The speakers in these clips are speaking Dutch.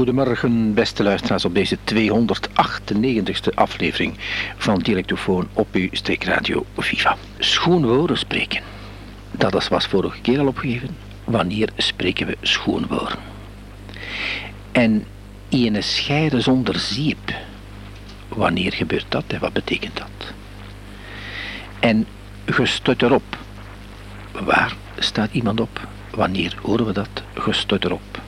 Goedemorgen, beste luisteraars, op deze 298ste aflevering van Dialectofoon op uw streekradio Viva. Schoonwoorden spreken. Dat was vorige keer al opgegeven. Wanneer spreken we schoonwoorden? En een scheiden zonder zeep. Wanneer gebeurt dat en wat betekent dat? En gestut erop. Waar staat iemand op? Wanneer horen we dat? Gestut erop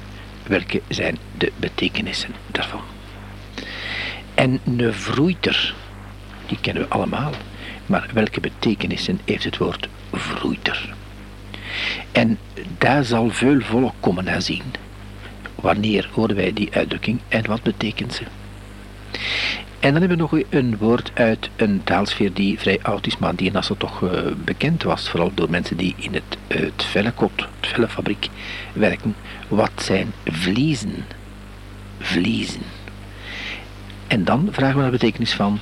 welke zijn de betekenissen daarvan. En een vroeiter, die kennen we allemaal, maar welke betekenissen heeft het woord vroeiter? En daar zal veel volk komen naar zien. Wanneer horen wij die uitdrukking en wat betekent ze? En dan hebben we nog een woord uit een taalsfeer die vrij oud is, maar die in Assen toch uh, bekend was, vooral door mensen die in het, uh, het vellenfabriek werken. Wat zijn vliezen? Vliezen. En dan vragen we naar de betekenis van,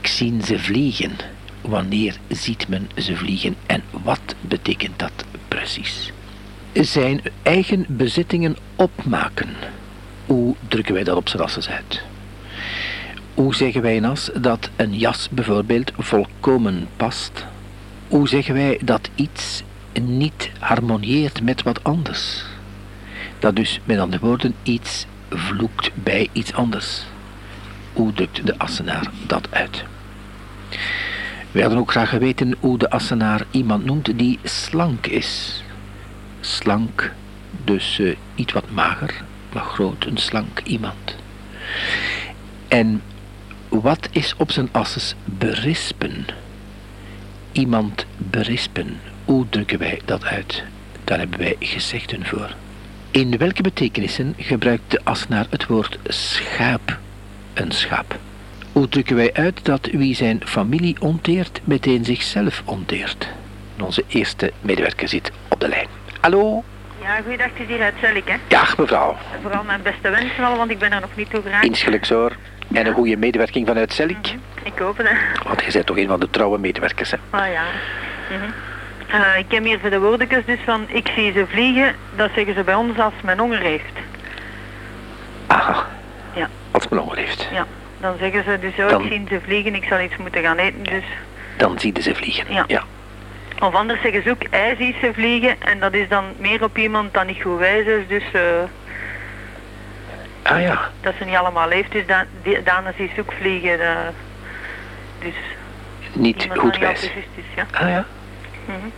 ik zie ze vliegen. Wanneer ziet men ze vliegen en wat betekent dat precies? Zijn eigen bezittingen opmaken. Hoe drukken wij dat op z'n uit? Hoe zeggen wij in As dat een jas bijvoorbeeld volkomen past? Hoe zeggen wij dat iets niet harmonieert met wat anders? Dat dus met andere woorden iets vloekt bij iets anders. Hoe drukt de Assenaar dat uit? Wij hadden ook graag geweten hoe de Assenaar iemand noemt die slank is. Slank, dus uh, iets wat mager, maar groot, een slank iemand. En wat is op zijn asses berispen? Iemand berispen. Hoe drukken wij dat uit? Daar hebben wij gezegden voor. In welke betekenissen gebruikt de asnaar het woord schaap? Een schaap. Hoe drukken wij uit dat wie zijn familie onteert, meteen zichzelf onteert? Onze eerste medewerker zit op de lijn. Hallo? Ja, goeiedag, het is hier uit hè? Dag, mevrouw. Vooral mijn beste wensen al, want ik ben er nog niet toe geraakt. Insgelijks hoor. En een goede medewerking vanuit Zellik. Mm -hmm. Ik hoop het. Want je bent toch een van de trouwe medewerkers, hè? Ah ja. Mm -hmm. uh, ik heb hier voor de woordekens dus van, ik zie ze vliegen, dat zeggen ze bij ons als men honger heeft. Aha. Ja. Als men honger heeft. Ja. Dan zeggen ze dus, oh, Dan- ik zie ze vliegen, ik zal iets moeten gaan eten, dus... Dan zien ze vliegen. Ja. ja. Of anders zeggen ze ook, hij ziet ze vliegen, en dat is dan meer op iemand dan niet goed wijs is, dus... eh, Ah ja. dat ze niet allemaal heeft, dus dan, die, ze ook vliegen, eh, dus... Niet goed dat wijs. ja. Ah ja. Mhm.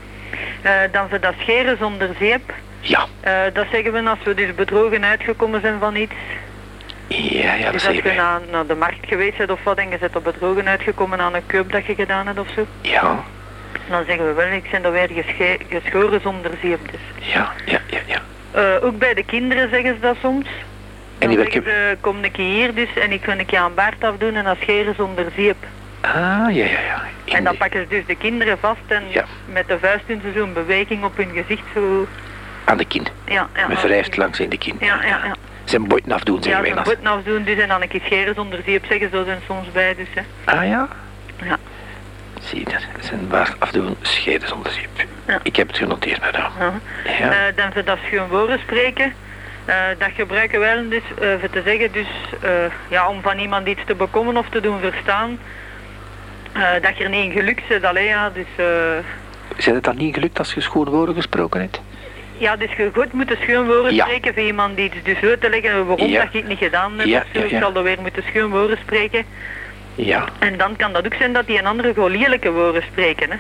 Eh, dan voor dat scheren zonder zeep. Ja. Eh, dat zeggen we als we dus bedrogen uitgekomen zijn van iets. Ja, ja, dat dus als zeggen je naar, naar de markt geweest bent of wat en je bent op bedrogen uitgekomen aan een koop dat je gedaan hebt of zo. Ja, Dan zeggen we wel, ik ben er weer geschoren zonder zeep. Dus. ja, ja, ja, ja. Eh, ook bij de kinderen zeggen ze dat soms. En die Dan werken... ze, kom een keer hier dus en ik wil een keer aan baard afdoen en dan scheren zonder zeep. Ah, ja, ja, ja. In En dan pakken ze dus de kinderen vast en Ja. met de vuist doen ze zo'n beweging op hun gezicht zo... Aan de kin. Ja, ja. Met wrijft langs in de kin. Ja, ja, ja. Zijn botten afdoen, Ja, zeggen wij. zo'n dan. botten afdoen dus en dan een keer scheren zonder zeep zeggen ze er soms bij dus hè. Ah ja? Ja. Zie je dat? Zijn baard afdoen, scheiden zonder zeep. Ja. Ik heb het genoteerd, mevrouw. Uh Ja. Eh, dan voor dat schoon woorden spreken, eh, dat gebruiken wij dus eh, voor te zeggen dus eh, ja, om van iemand iets te bekomen of te doen verstaan. eh, dat je er niet in geluk zit, alleen ja, dus eh, Zijn het dan niet gelukt als je schoon woorden gesproken hebt? ja, dus je goed moet schoon woorden Ja. spreken voor iemand die iets dus uit te leggen waarom Ja. dat je het niet gedaan hebt. Ja, ja, ja. Ik zal er weer moeten schoon woorden spreken. Ja. En dan kan dat ook zijn dat die een andere gewoon lelijke woorden spreken. Hè.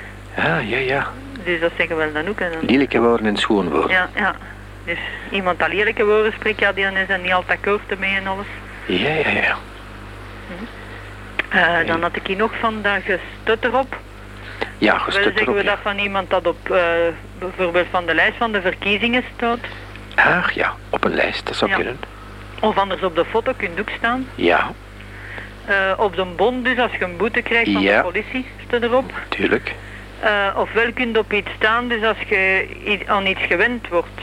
Ah, ja, ja. Dus dat zeggen we dan ook. En dan, Lelijke woorden en schoon woorden. Ja, ja. Dus iemand dat lelijke woorden spreekt, ja, die is er niet altijd akkoord mee en alles. Ja, ja, ja. Eh, dan had ik hier nog van dat gestut erop. Ja, Wel gestut zeggen we ja. dat van iemand dat op eh, bijvoorbeeld van de lijst van de verkiezingen staat. Ach ja, op een lijst, dat zou Ja. kunnen. Of anders op de foto kunt ook staan. Ja, Eh, op de bon, dus als je een boete krijgt van Ja. de politie, staat erop. tuurlijk. Ofwel kunt op iets staan, dus als je aan iets gewend wordt.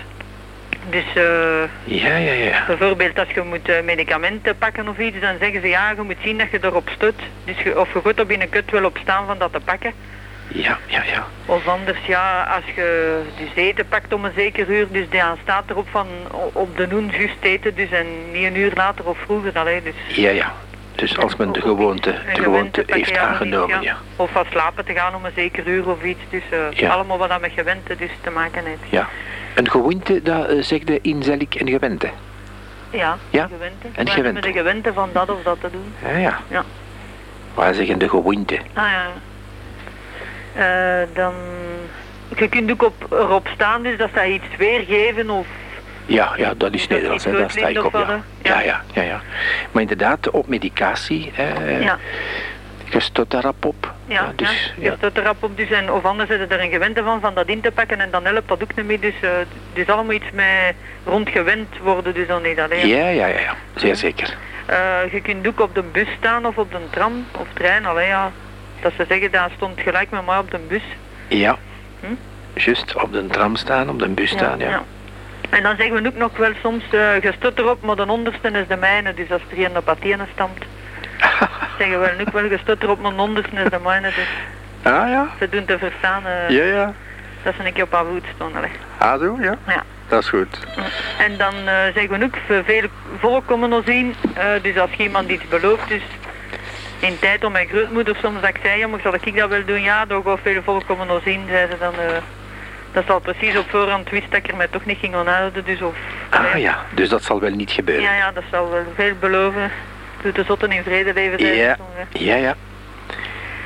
Dus eh, Ja, ja, ja. bijvoorbeeld als je moet eh, medicamenten pakken of iets, dan zeggen ze ja, je moet zien dat je erop stut. Dus je, of je goed op in een kut wil op staan van dat te pakken. Ja, ja, ja. Of anders, ja, als je dus eten pakt om een zeker uur, dus dan staat erop van op de noen juist eten, dus en niet een uur later of vroeger, allee, dus... Ja, ja. Dus als men de gewoonte, de gewoonte heeft ja, aangenomen, ja. Of van slapen te gaan om een zeker uur of iets, dus eh, Ja. allemaal wat dat met gewente dus te maken heeft. Ja. Een gewoonte, dat uh, zegde inzellik en gewente. Ja, Ja, gewente. en gewente. de gewente van dat of dat te doen. Ja, ja. Ja. Wij zeggen de gewoonte. Ah ja. Eh, dan... Je kunt ook op, erop staan, dus dat zij iets weergeven of... Ja, ja, dat is dat Nederlands, hè, daar sta ik op, ja. Ja, Ja. ja, ja, ja. Maar inderdaad, op medicatie, eh, ja, je stoot daarop op. ja, dus, ja. Je op, dus en, of anders zitten er een gewente van, van dat in te pakken en dan helpt dat ook niet meer. Dus, eh dus allemaal iets met rondgewend worden, dus dan niet alleen. ja, ja, ja, ja, zeer zeker. Eh, je kunt ook op de bus staan of op de tram of trein, allee ja. Dat ze zeggen, daar stond gelijk met mij op de bus. Ja. Hm? Juist op de tram staan, op de bus staan, ja. En dan zeggen we ook nog wel soms, eh je erop, maar de onderste is de mijne, dus als er een op Athene stamt, zeggen we ook wel, je stort erop, maar de mijne, dus Ah, ja. ze doen te verstaan eh, Ja, ja. dat ze een keer op haar voet allee. Ah, zo, ja. Ja. Dat is goed. En dan eh, zeggen we ook, veel volk komen ons zien, eh, dus als iemand iets belooft, dus in tijd om mijn grootmoeder soms dat ik zei, ja, maar zal ik dat wel doen? Ja, door gaat veel volk komen ons zien, zei ze dan. dat ze al precies op voorhand wist dat ik er mij toch niet ging aanhouden, dus of... Ah, ja. Dus dat zal wel niet gebeuren. Ja, ja, dat zal wel veel beloven. Doe de zotten in vrede leven, ze Ja, ja, ja.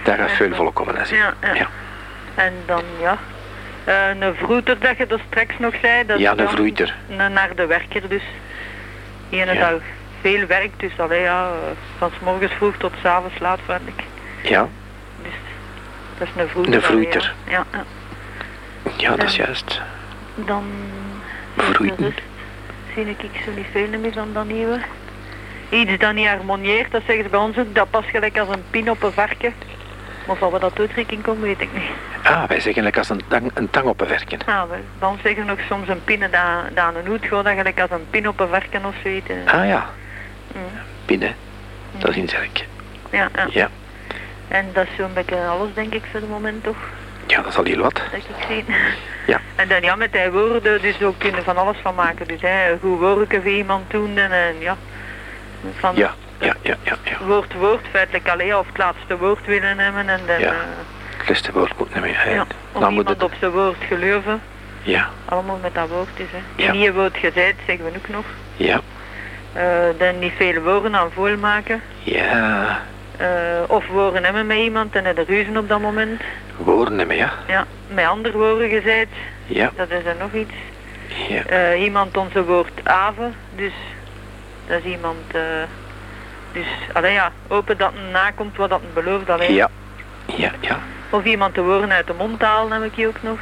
Daar gaat veel volk. Ja, ja. Ja. En dan, ja, eh, een vroeter dat je er straks nog zei. Dat Ja, een. Een naar de werker dus. Die ene Ja. dag veel werkt, dus allee, ja, van s morgens vroeg tot s avonds laat vaarlijk. Ja, Dus dat is een vroeiter. Een allee, vroeiter. Ja, ja. ja, dat is juist. Dan... Vroeiten. Zie ik zo niet veel meer dan dat nieuwe. Iets dat niet harmonieert, dat zeggen ze bij ons ook, dat past gelijk als een pin op een varken. Maar van wat dat uitdrukking komt, weet ik niet. Ah, wij zeggen gelijk als een tang, een tang op een werken. Ah, wel. Dan zeggen we nog soms een pin dat, dat aan een hoed gaat, dat gelijk als een pin op een varken of zoiets. eh. Ah ja, Mm. binnen. Dat is inzerk. Ja, ja. Ja. En dat is zo'n beetje alles, denk ik, voor het moment toch, ja, dat is al heel wat. dat ik zie. Ja. En dan ja, met die woorden, dus ook kunnen van alles van maken. Dus hè, goed woorden voor iemand doen en, en ja. Van Ja, ja, ja, ja. ja. woord woord, feitelijk alleen of het laatste woord willen hebben en dan, Ja. eh, Het laatste woord moet niet meer. hè. ja, of Dan moet iemand het... op zijn woord geloven. Ja, Allemaal met dat woord is, hè. Ja. En niet woord gezegd, zeggen we ook nog. ja, Eh, dan niet veel woorden aan vol maken. ja. Eh, of woorden hebben met iemand en de ruzen op dat moment. Woorden nemen, ja. Ja, met andere woorden gezegd, Ja, dat is er nog iets. ja. Iemand onze woord aven, dus dat is iemand, eh, dus allee ja, hopen dat een nakomt wat dat een belooft alleen. Ja, ja, ja. Of iemand de woorden uit de mond halen heb ik hier ook nog.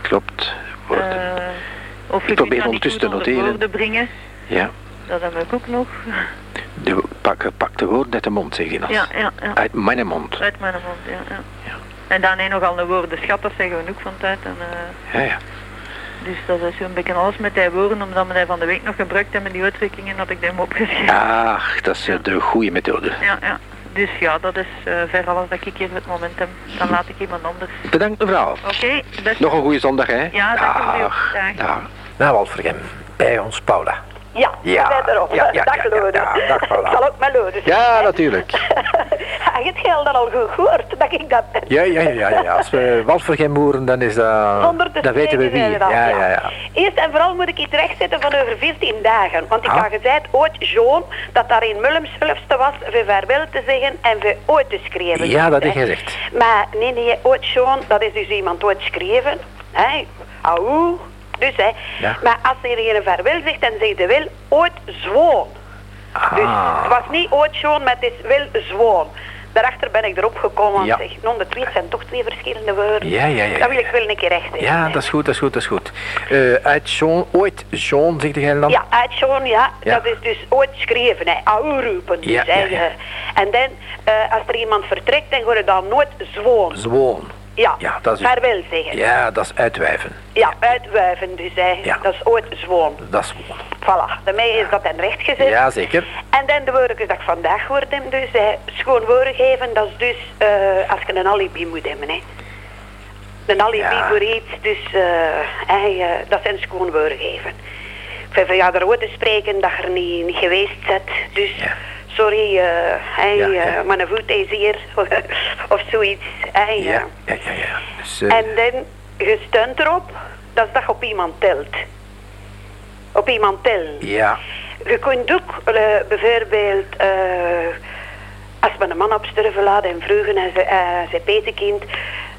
Klopt. Woorden. Eh, of je Ik probeer ondertussen te noteren. woorden brengen, Ja. dat heb ik ook nog. De, pak, pak de woorden uit de mond, zeg je dat. Ja, ja, ja. Uit mijn mond. Uit mijn mond, ja. ja. Ja. En dan heb nogal een woordenschat, dat zeggen we ook van tijd. En, eh, Ja, ja. Dus dat is zo'n beetje alles met die woorden, omdat we die van de week nog gebruikt hebben, die uitdrukkingen, had ik hem opgeschreven. Ach, dat is eh, de goede methode. Ja, ja. Dus ja, dat is eh, ver alles dat ik hier op het moment heb. Dan laat ik iemand anders. Bedankt mevrouw. Oké, best. Nog een goede zondag, hè? Ja, dank u wel. Nou, bij ons Paula. Ja, Ja, ik ben erop. ja, ja, dag Lode. ja, dag. Ik zal ook met Lode zijn, Ja, natuurlijk. Heb je het geld dan al gehoord dat ik dat ben? Ja, ja, ja, ja, ja. Als we Walvergem horen, dan is dat... Dan weten we wie. we Ja, ja, ja. Eerst en vooral moet ik iets rechtzetten van over 14 dagen. Want ik Ah. had gezegd, ooit Joan, dat daar in hulpste was voor vaarwel te zeggen en voor ooit te schrijven. Ja, dat heb je gezegd. Maar nee, nee, ooit Joan, dat is dus iemand ooit schreven. Hè, auw. Dus hè. Ja. Maar als er een vaarwel zegt, dan zegt hij wel ooit zwoon. Dus Ah. het was niet ooit Joan, maar het is wel zwoon. Daarachter ben ik erop gekomen, Ja. zeg, non, de twee zijn toch twee verschillende woorden. Ja, ja, ja, Dat wil ik wel een keer recht zetten, Ja, dat is goed, dat is goed, dat is goed. Eh, uit Jean, ooit Jean, zegt jij dan? Ja, uit Joan, ja. Ja. Dat is dus ooit geschreven, hè. Auw roepen. Dus, Ja, hè. ja, ja. En dan, eh, als er iemand vertrekt, dan wordt het dan nooit zwoon. Zwoon. Ja, Ja, dat is... vaarwel zeggen. Ja, Ja, dat is uitwijven. uitwuiven dus, hè. Ja. Dat is ooit zwoon. Dat is zwoon. Voilà, daarmee is dat dan recht gezet. Ja, zeker. En dan de woorden dat ik vandaag hoorde hem dus, hè, schoon woorden geven, dat is dus eh, als je een alibi moet hebben, hè. een alibi Ja. voor iets. Dus eh, hij, eh, dat zijn schoon woorden geven. Ik vind van ja, erover te spreken dat je er niet, niet geweest bent. Dus Ja. Sorry, Ja, eh, ja. mijn voet is hier. of zoiets. Hij, Ja, ja, ja. ja. Dus, eh, En dan, je steunt erop, dat is dat je op iemand telt. Op iemand tellen. ja, Je kunt ook eh, bijvoorbeeld, eh, als men een man op sterven laat en vroegen en ze, zijn petekind,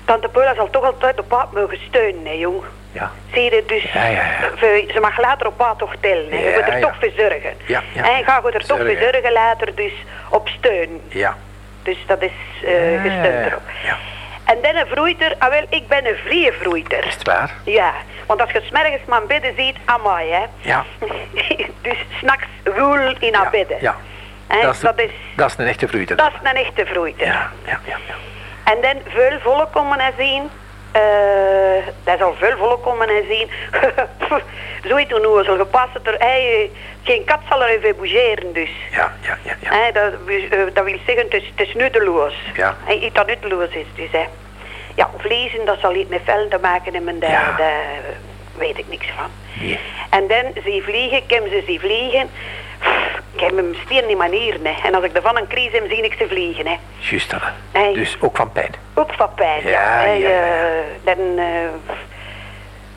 tante Paula zal toch altijd op paard mogen steunen, hè, jong. Ja. Zie je, dus Ja, ja, ja. Ze, ze mag later op paard toch tellen. hè. Je moet er toch voor zorgen. Ja, ja, en ga je er toch voor Zorgen. later, dus op steun. Ja. Dus dat is Ja, gesteund erop. Ja. En dan een vroeiter, ah wel, ik ben een vrije vroeiter. Is het waar? Ja, want als je s'mergens maar bidden ziet, amai hè. Ja. dus s'nachts woel in haar Ja, bidden. ja. Dat is, dat, is, dat is een echte vroeiter. dat is een echte vroeiter. Ja, ja, ja. ja. En dan veel volk komen en zien. Eh dat zal veel volk komen en zien. Zoiets onnozel, gepast er. Hey, geen kat zal er even bougeren dus. Ja, ja, ja, ja. Hè, dat, eh, dat wil zeggen, het is, het is nutteloos. Ja. Hè, iets dat nutteloos is dus. Hè. Ja, vlezen, dat zal iets met vellen te maken hebben, daar, Ja. daar weet ik niks van. En dan zie vliegen, ik ze zie vliegen. Ik heb hem stier niet manieren. Hè. En als ik ervan een crisis heb, zie ik ze vliegen. Hè. Juist dat. Nee. Dus ook van pijn. Ook van pijn, ja. Ja, Hij, ja, ja. eh, dan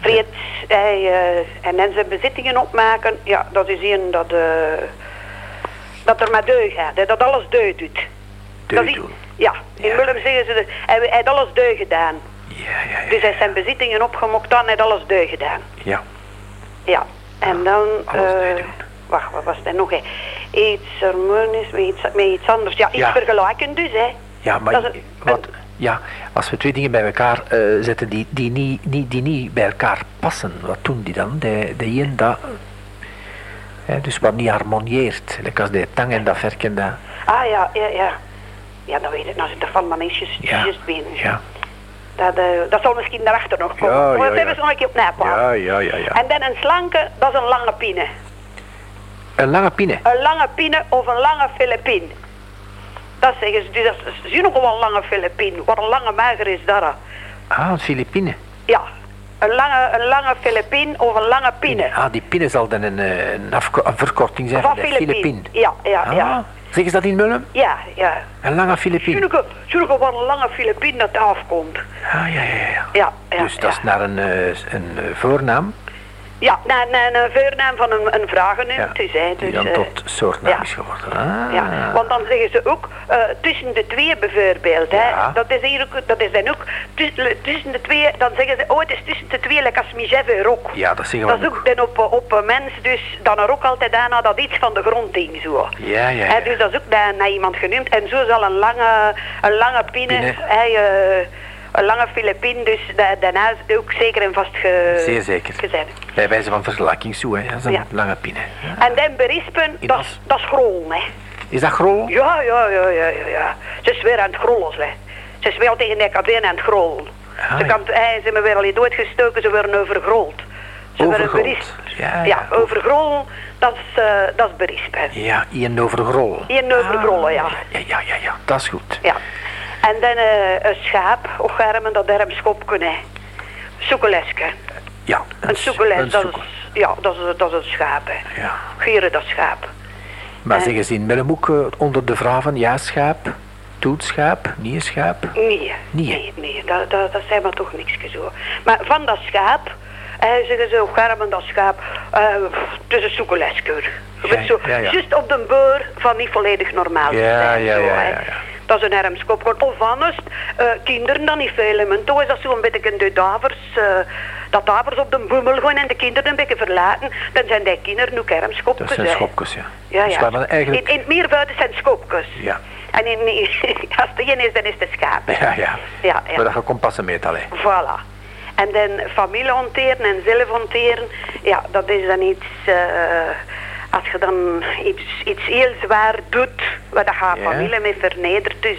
vreet hij, en dan zijn bezittingen opmaken. Ja, dat is een dat, eh, dat er maar deug gaat. Hè, dat alles deug doet. Deug Dat is- doen. Ja, in Ja. Willem zeggen ze, dat hij heeft alles deug gedaan. Ja, ja, ja. Dus hij heeft zijn bezittingen opgemokt dan, hij heeft alles deug gedaan. Ja. Ja, en dan... eh, doen. wacht, wat was dat nog? Hè? Iets harmonisch met iets, met iets anders. Ja, iets Ja. vergelijken dus, hè. Ja, maar een- wat, ja, als we twee dingen bij elkaar eh, zetten die, die, niet, die, die niet bij elkaar passen, wat doen die dan? De, de een dat, hè, dus wat niet harmonieert, als de tang en dat verk en dat, Ah, ja, ja, ja. Ja, dat weet ik. Nou zit er van, is juist, ja, ja, Dat, eh, dat zal misschien daarachter nog komen. Ja, maar ja, dat ja. hebben ze nog een keer ja, ja, ja, ja. En dan een slanke, dat is een lange pine. Een lange pinne, Een lange pine of een lange Filipin. Dat zeggen ze. Dus dat is zie je nog wel een lange Filipin. Wat een lange mager is dat. hè. ah, een Filipine. Ja. Een lange, een lange Filipin of een lange pine. Ah, die pinne zal dan een, eh, een, afko- een verkorting zijn Van van de Filipin. Filipin. Ja, ja, Ah, ja. Zeggen ze dat in Mullen? Ja, ja. Een lange zie je nog wat een lange Filipin dat afkomt. Ah, ja, ja, ja. Ja, ja. dus dat is naar een, eh, een eh, voornaam Ja, naar, naar een voornaam van een, een vragenunt ja, dus, hè. die Dus, dan eh, tot soortnaam ja. is geworden. Ah. Ja, want dan zeggen ze ook eh, tussen de twee bijvoorbeeld. Hè, dat, is hier ook, dat is dan ook tussen, de twee, dan zeggen ze, oh het is tussen de twee, lekker als Michef en rok. Ja, dat zeggen Dat we is ook dan op, op een mens, dus dan er ook altijd aan dat iets van de grond ding zo. Ja, ja, Hè, dus dat is ook naar, naar iemand genoemd. En zo zal een lange, een lange pinne, Pinne. hè, een lange Filipin, dus da- daarna is ook zeker en vast ge, Zeer zeker. gezet. Bij wijze van vergelijking zo, hè. Dat is een Ja. lange. Ja. En dan berispen, In dat is- dat is grol, hè. Is dat grol? Ja, ja, ja, ja, ja, ja. Ze is weer aan het grollen, hè. Ze is wel tegen de kadeen aan het grollen. Ah, ze, kan, hey, ze hebben weer al doodgestoken, ze worden overgrold. Ze worden Overgrold. berispt. Ja, Ja, overgrollen, dat is, eh, dat is berispen. Ja, Ian over grol. Ian over grollen, ja. Ja, ja, ja, ja, dat is goed. Ja. En dan eh, een schaap, och hermen, dat derm schopken, hè. Soekeleske. Ja, Een soekeles, dat is, ja, dat is, dat is een schaap, hè. Ja. Gieren, dat schaap. Maar En- zeggen ze in Mellemoek eh, onder de vragen, ja schaap, doet schaap, niet schaap? Nee, Nee, nee, nee, dat, dat, dat zijn maar toch niks zo. Maar van dat schaap, eh, zeggen ze, garmen dat schaap, het is een soekeleskeur. Ja, ja, ja. juist op de beur van niet volledig normaal te Ja, zijn. ja, zo, ja, ja, ja. Dat is een hermskop. Of anders, eh, kinderen dan niet veel. En toen is dat zo'n beetje de davers, eh, dat davers op de boemel gaan en de kinderen een beetje verlaten. Dan zijn die kinderen ook hermskopjes. Dat zijn schopjes, ja. Ja, Dus ja. dan eigenlijk... In, in het meerbuiten zijn schopjes. Ja. En in, als het één is, dan is het schaap. Ja, ja. Ja, ja. Maar dat je kompassen meet, allee. Voilà. En dan familie hanteren en zelf hanteren, ja, dat is dan iets, eh, als je dan iets, iets heel zwaar doet, waar dat gaat Ja. familie mee vernederd, dus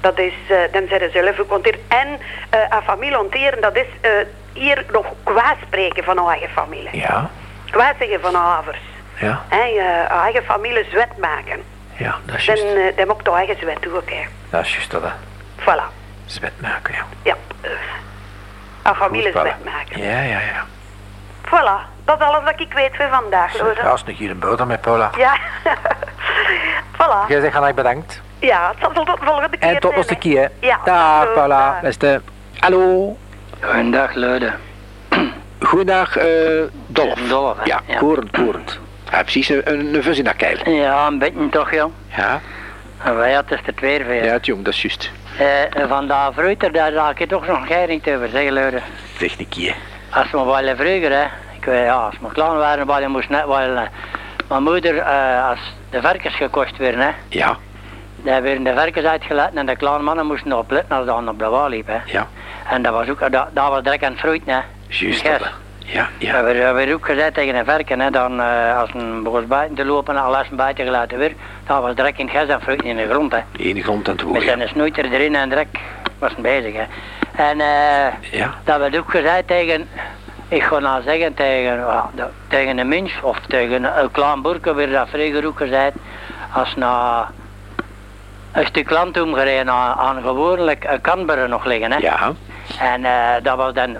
dat is, eh, dan zijn ze zelf hanteren. En eh aan familie hanteren, dat is eh, hier nog kwaad spreken van eigen familie. Ja, Kwaad zeggen van ouders. ja, Hè, je eigen familie zwet maken. ja, dat is Dan, juist. eh, dan moet je eigen zwet ook, hè. Dat is juist dat, hè. Voilà. Zwet maken, ja. Ja. aan families Goed, Paula. wegmaken. Ja, ja, ja. Voilà, dat is alles wat ik weet voor vandaag, Zeg, Lode. Als nog hier een boter met Paula. Ja. voilà. Jij zegt hartelijk bedankt. Ja, het zal tot de volgende keer En tot de hè. keer. Ja. Dag Zo, Paula, dag. beste. Hallo. Goedendag, Luide. Goedendag, eh Dolf. Dolf, hè? Ja, Ja. korend, korend. Ja, precies een, een, een vis in dat keil. Ja, een beetje toch, jong. Ja, En Wij hadden het weer veel. ja, het jong, dat is juist. Eh, van dat fruiter, daar zal ik toch nog geen niet over zeggen, Luide. Zeg een keer. Als we wel vroeger, hè. Weet, ja, als we klein waren, je moest net wel... eh, mijn moeder, eh, als de varkens gekocht werden, hè. Ja, Daar werden de varkens uitgelaten en de kleine mannen moesten opletten als ze op de wal liepen, ja, En dat was ook, dat, dat was direct aan het fruiten, hè. juist. Ja, Ja. We werden ook gezegd tegen een varken, hè, dan, eh, als een begon buiten te lopen en als een buiten gelaten werd, dan was direct in het gas en fruit in de grond. Hè. Eén grond aan het Met horen. zijn snoeiter erin en direct was bezig. Hè. En eh, Ja, dat werd ook gezegd tegen, ik ga nou zeggen tegen, de- tegen een mens of tegen een klein werd dat vroeger ook gezegd, als na een stuk land omgereden aan, aan gewoonlijk een kanberen nog liggen. Hè. ja, En eh, dat was dan,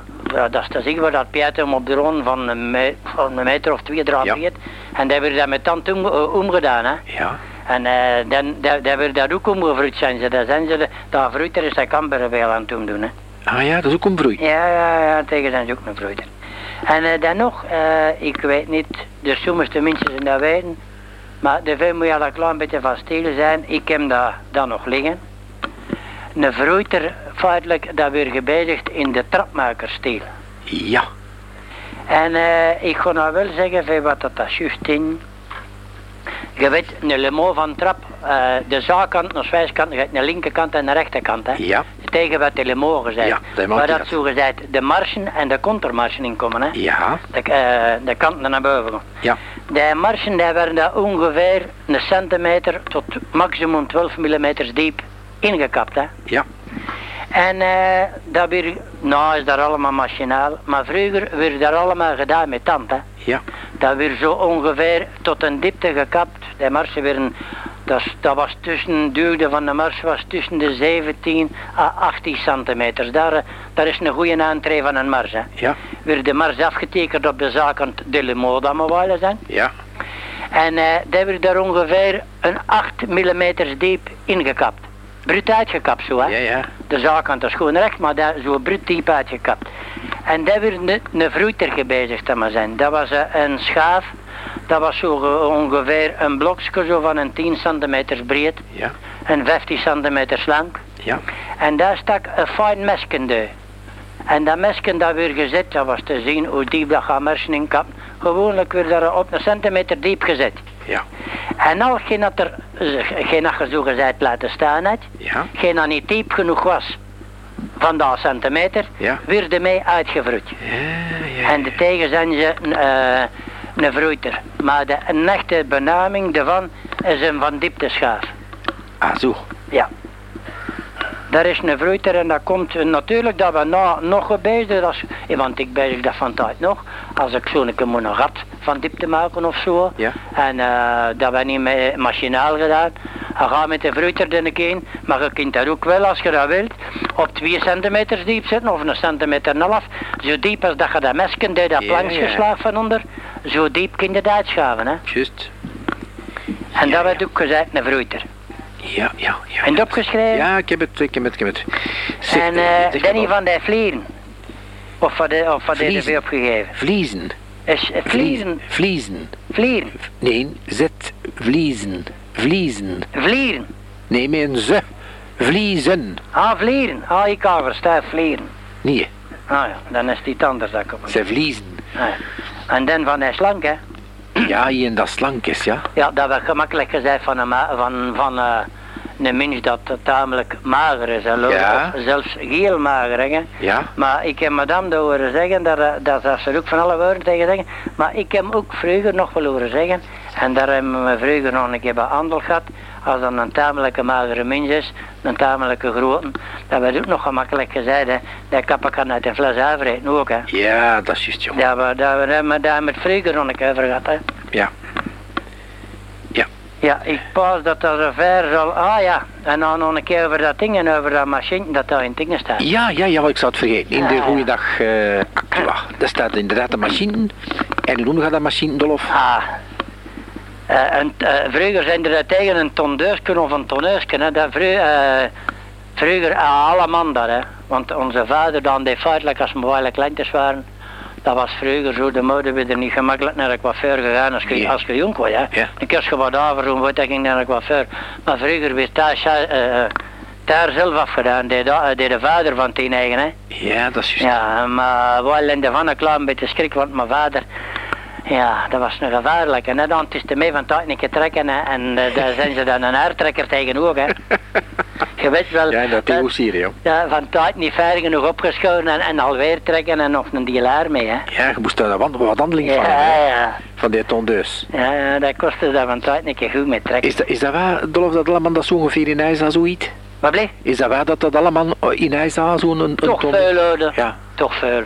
dat is te zien waar dat Piet hem op de rond van een, me- van een meter of twee, Ja. feet. En dat werd dat met tand om, eh, omgedaan. Hè. ja. En eh, dan dat, dat werd dat ook omgevruit zijn ze. Dat zijn ze, de- dat fruiter is dat kamper veel aan het doen. Hè. Ah ja, dat is ook een broei. Ja, ja, ja, tegen zijn ze ook een fruiter. En eh, dan nog, eh, ik weet niet, de sommige mensen zijn dat weten, maar de veel moet je al een klein beetje van stil zijn. Ik heb dat, dat nog liggen. Een fruiter, feitelijk, dat weer gebezigd in de trapmakerstijl. Ja, En eh, ik ga nou wel zeggen wat dat dat juist in. Je weet, een limo van trap, eh, de zijkant, de wijskant, je hebt een linkerkant en een rechterkant. Hè? ja, Tegen wat de limo gezegd. Ja, dat Waar dat zo gezegd de marsen en de countermarsen in komen. Hè? ja, De, eh, de kanten naar boven. gaan. ja. De marsen die werden daar ongeveer een centimeter tot maximum 12 mm diep ingekapt. Hè? Ja, En eh, dat weer, nou is dat allemaal machinaal, maar vroeger werd dat allemaal gedaan met tand. Hè. ja, Dat werd zo ongeveer tot een diepte gekapt. De marsen werden, dat, was tussen, de duurde van de mars was tussen de 17 à 18 centimeter. Daar, eh, daar is een goede aantree van een mars. Hè. ja, Werd de mars afgetekend op de zakant de limo dat zijn. ja, En eh, dat werd daar ongeveer een 8 mm diep ingekapt. Brut uitgekapt zo hè. ja, ja. De zijkant is gewoon recht, maar daar zo bruut diep uitgekapt. En daar werd een, een vroeiter gebezigd te maar zijn. Dat was eh, een schaaf, dat was zo ge- ongeveer een blokje zo van een 10 centimeter breed Ja, en 15 centimeter slank. ja, En daar stak een fijn mesken. En dat mesken dat weer gezet, dat was te zien hoe diep dat gaat mersen in kap. Gewoonlijk werd daar op een centimeter diep gezet. Ja, En als geen dat er, geen dat je zo gezegd laten staan had, ja, geen dat niet diep genoeg was van dat centimeter, Ja. werd ermee uitgevroeid. ja, ja. En de tegen zijn ze eh, een vroeiter. Maar de echte benaming daarvan is een van diepteschaaf. Ah, zo. Ja. Daar is een vroeiter en dat komt eh, natuurlijk dat we na, nog bezig als, eh, want ik bezig dat van tijd nog, als ik zo'n keer moet een gat van diepte maken of zo. Ja. En eh, dat we niet met machinaal gedaan. Dan ga met de vroeiter er in, maar je kunt daar ook wel als je dat wilt, op 2 centimeter diep zitten of een centimeter en een half. Zo diep als dat je dat mesken deed, dat planks geslagen van onder, zo diep kun je dat uitschaven. Hè. Juist. En Ja, dat werd ja. ook gezegd, een vroeiter. Ja, ja, ja. En het opgeschreven? Ja, ik heb het, ik heb het, ik heb het. Zeg, en eh, eh Danny van de Vlieren. Of wat de, of wat de Vliezen. TV opgegeven. Vliezen. Is eh, Vlieren. Vliezen. Vlieren. Nee, zet vliezen. Vliezen. Vlieren. Nee, met een ze. Vliezen. Ah, Vlieren. Ah, ik kan verstaan, Vlieren. Nee, Ah ja, dan is die anders dat ik op. zijn vliezen. Ah, ja. En dan van de slank, hè. Ja, hier dat slank is, ja. Ja, dat werd gemakkelijk gezegd van een, van, van eh, een mens dat tamelijk mager is. Ja. Of zelfs heel mager, hè. Ja, Maar ik heb madame dat horen zeggen, dat, dat, dat ze er ook van alle woorden tegen zeggen. Maar ik heb ook vroeger nog wel horen zeggen, en daar hebben we vroeger nog een keer behandeld gehad, als dan een tamelijke magere mens is, een tamelijke grote, dat werd ook nog gemakkelijk gezegd, hè, dat kappen kan uit een fles uitvreten ook. Hè. ja, dat is juist, jongen. Dat we, dat we hebben daar met vroeger nog een keer over gehad. Hè. Ja. Ja. Ja, ik pas dat dat zover zal... Ah ja, en dan nog een keer over dat ding en over dat machine dat daar in dingen staat. Ja, ja, ja, maar ik zou het vergeten. In de Ja, ja. Goeiedag eh Aqua. Daar staat inderdaad de machine. En hoe gaat dat machine, Dolf? Ah. Eh, en, eh, vroeger zijn er tegen een tondeursken of een toneursken. Hè. Dat eh, vroeger alle man hè. Want onze vader dan deed feitelijk als we kleintjes waren. Dat was vroeger zo, de mode werd er niet gemakkelijk naar de coiffeur gegaan als je, Ja. als je jong was. Hè. Ja. Dan kun je wat overdoen, wat ging naar de coiffeur. Maar vroeger werd daar, daar zelf afgedaan, deed, da- deed de vader van tien eigen. Hè. Ja, dat is juist. Ja, maar wel in de van een klein beetje schrik, want mijn vader, ja, dat was een gevaarlijk. En dan is te mee van tijd een keer trekken hè, en daar zijn ze dan een aardtrekker tegen ook, hè. Je weet wel, Ja, dat is serieus. ja, van tijd niet ver genoeg opgeschoten en, en alweer trekken en nog een dealaar mee, hè. Ja, je moest daar wat, handeling van Ja, hè, ja, van die tondeus. ja, ja, dat kostte dat van tijd een keer goed mee trekken. Is dat, is dat waar, Dolf, dat allemaal dat zo ongeveer in IJza zoiets? Wat bleef? Is dat waar dat dat allemaal in IJza zo'n... Een, een Toch ton- veel. Ja, Toch veel.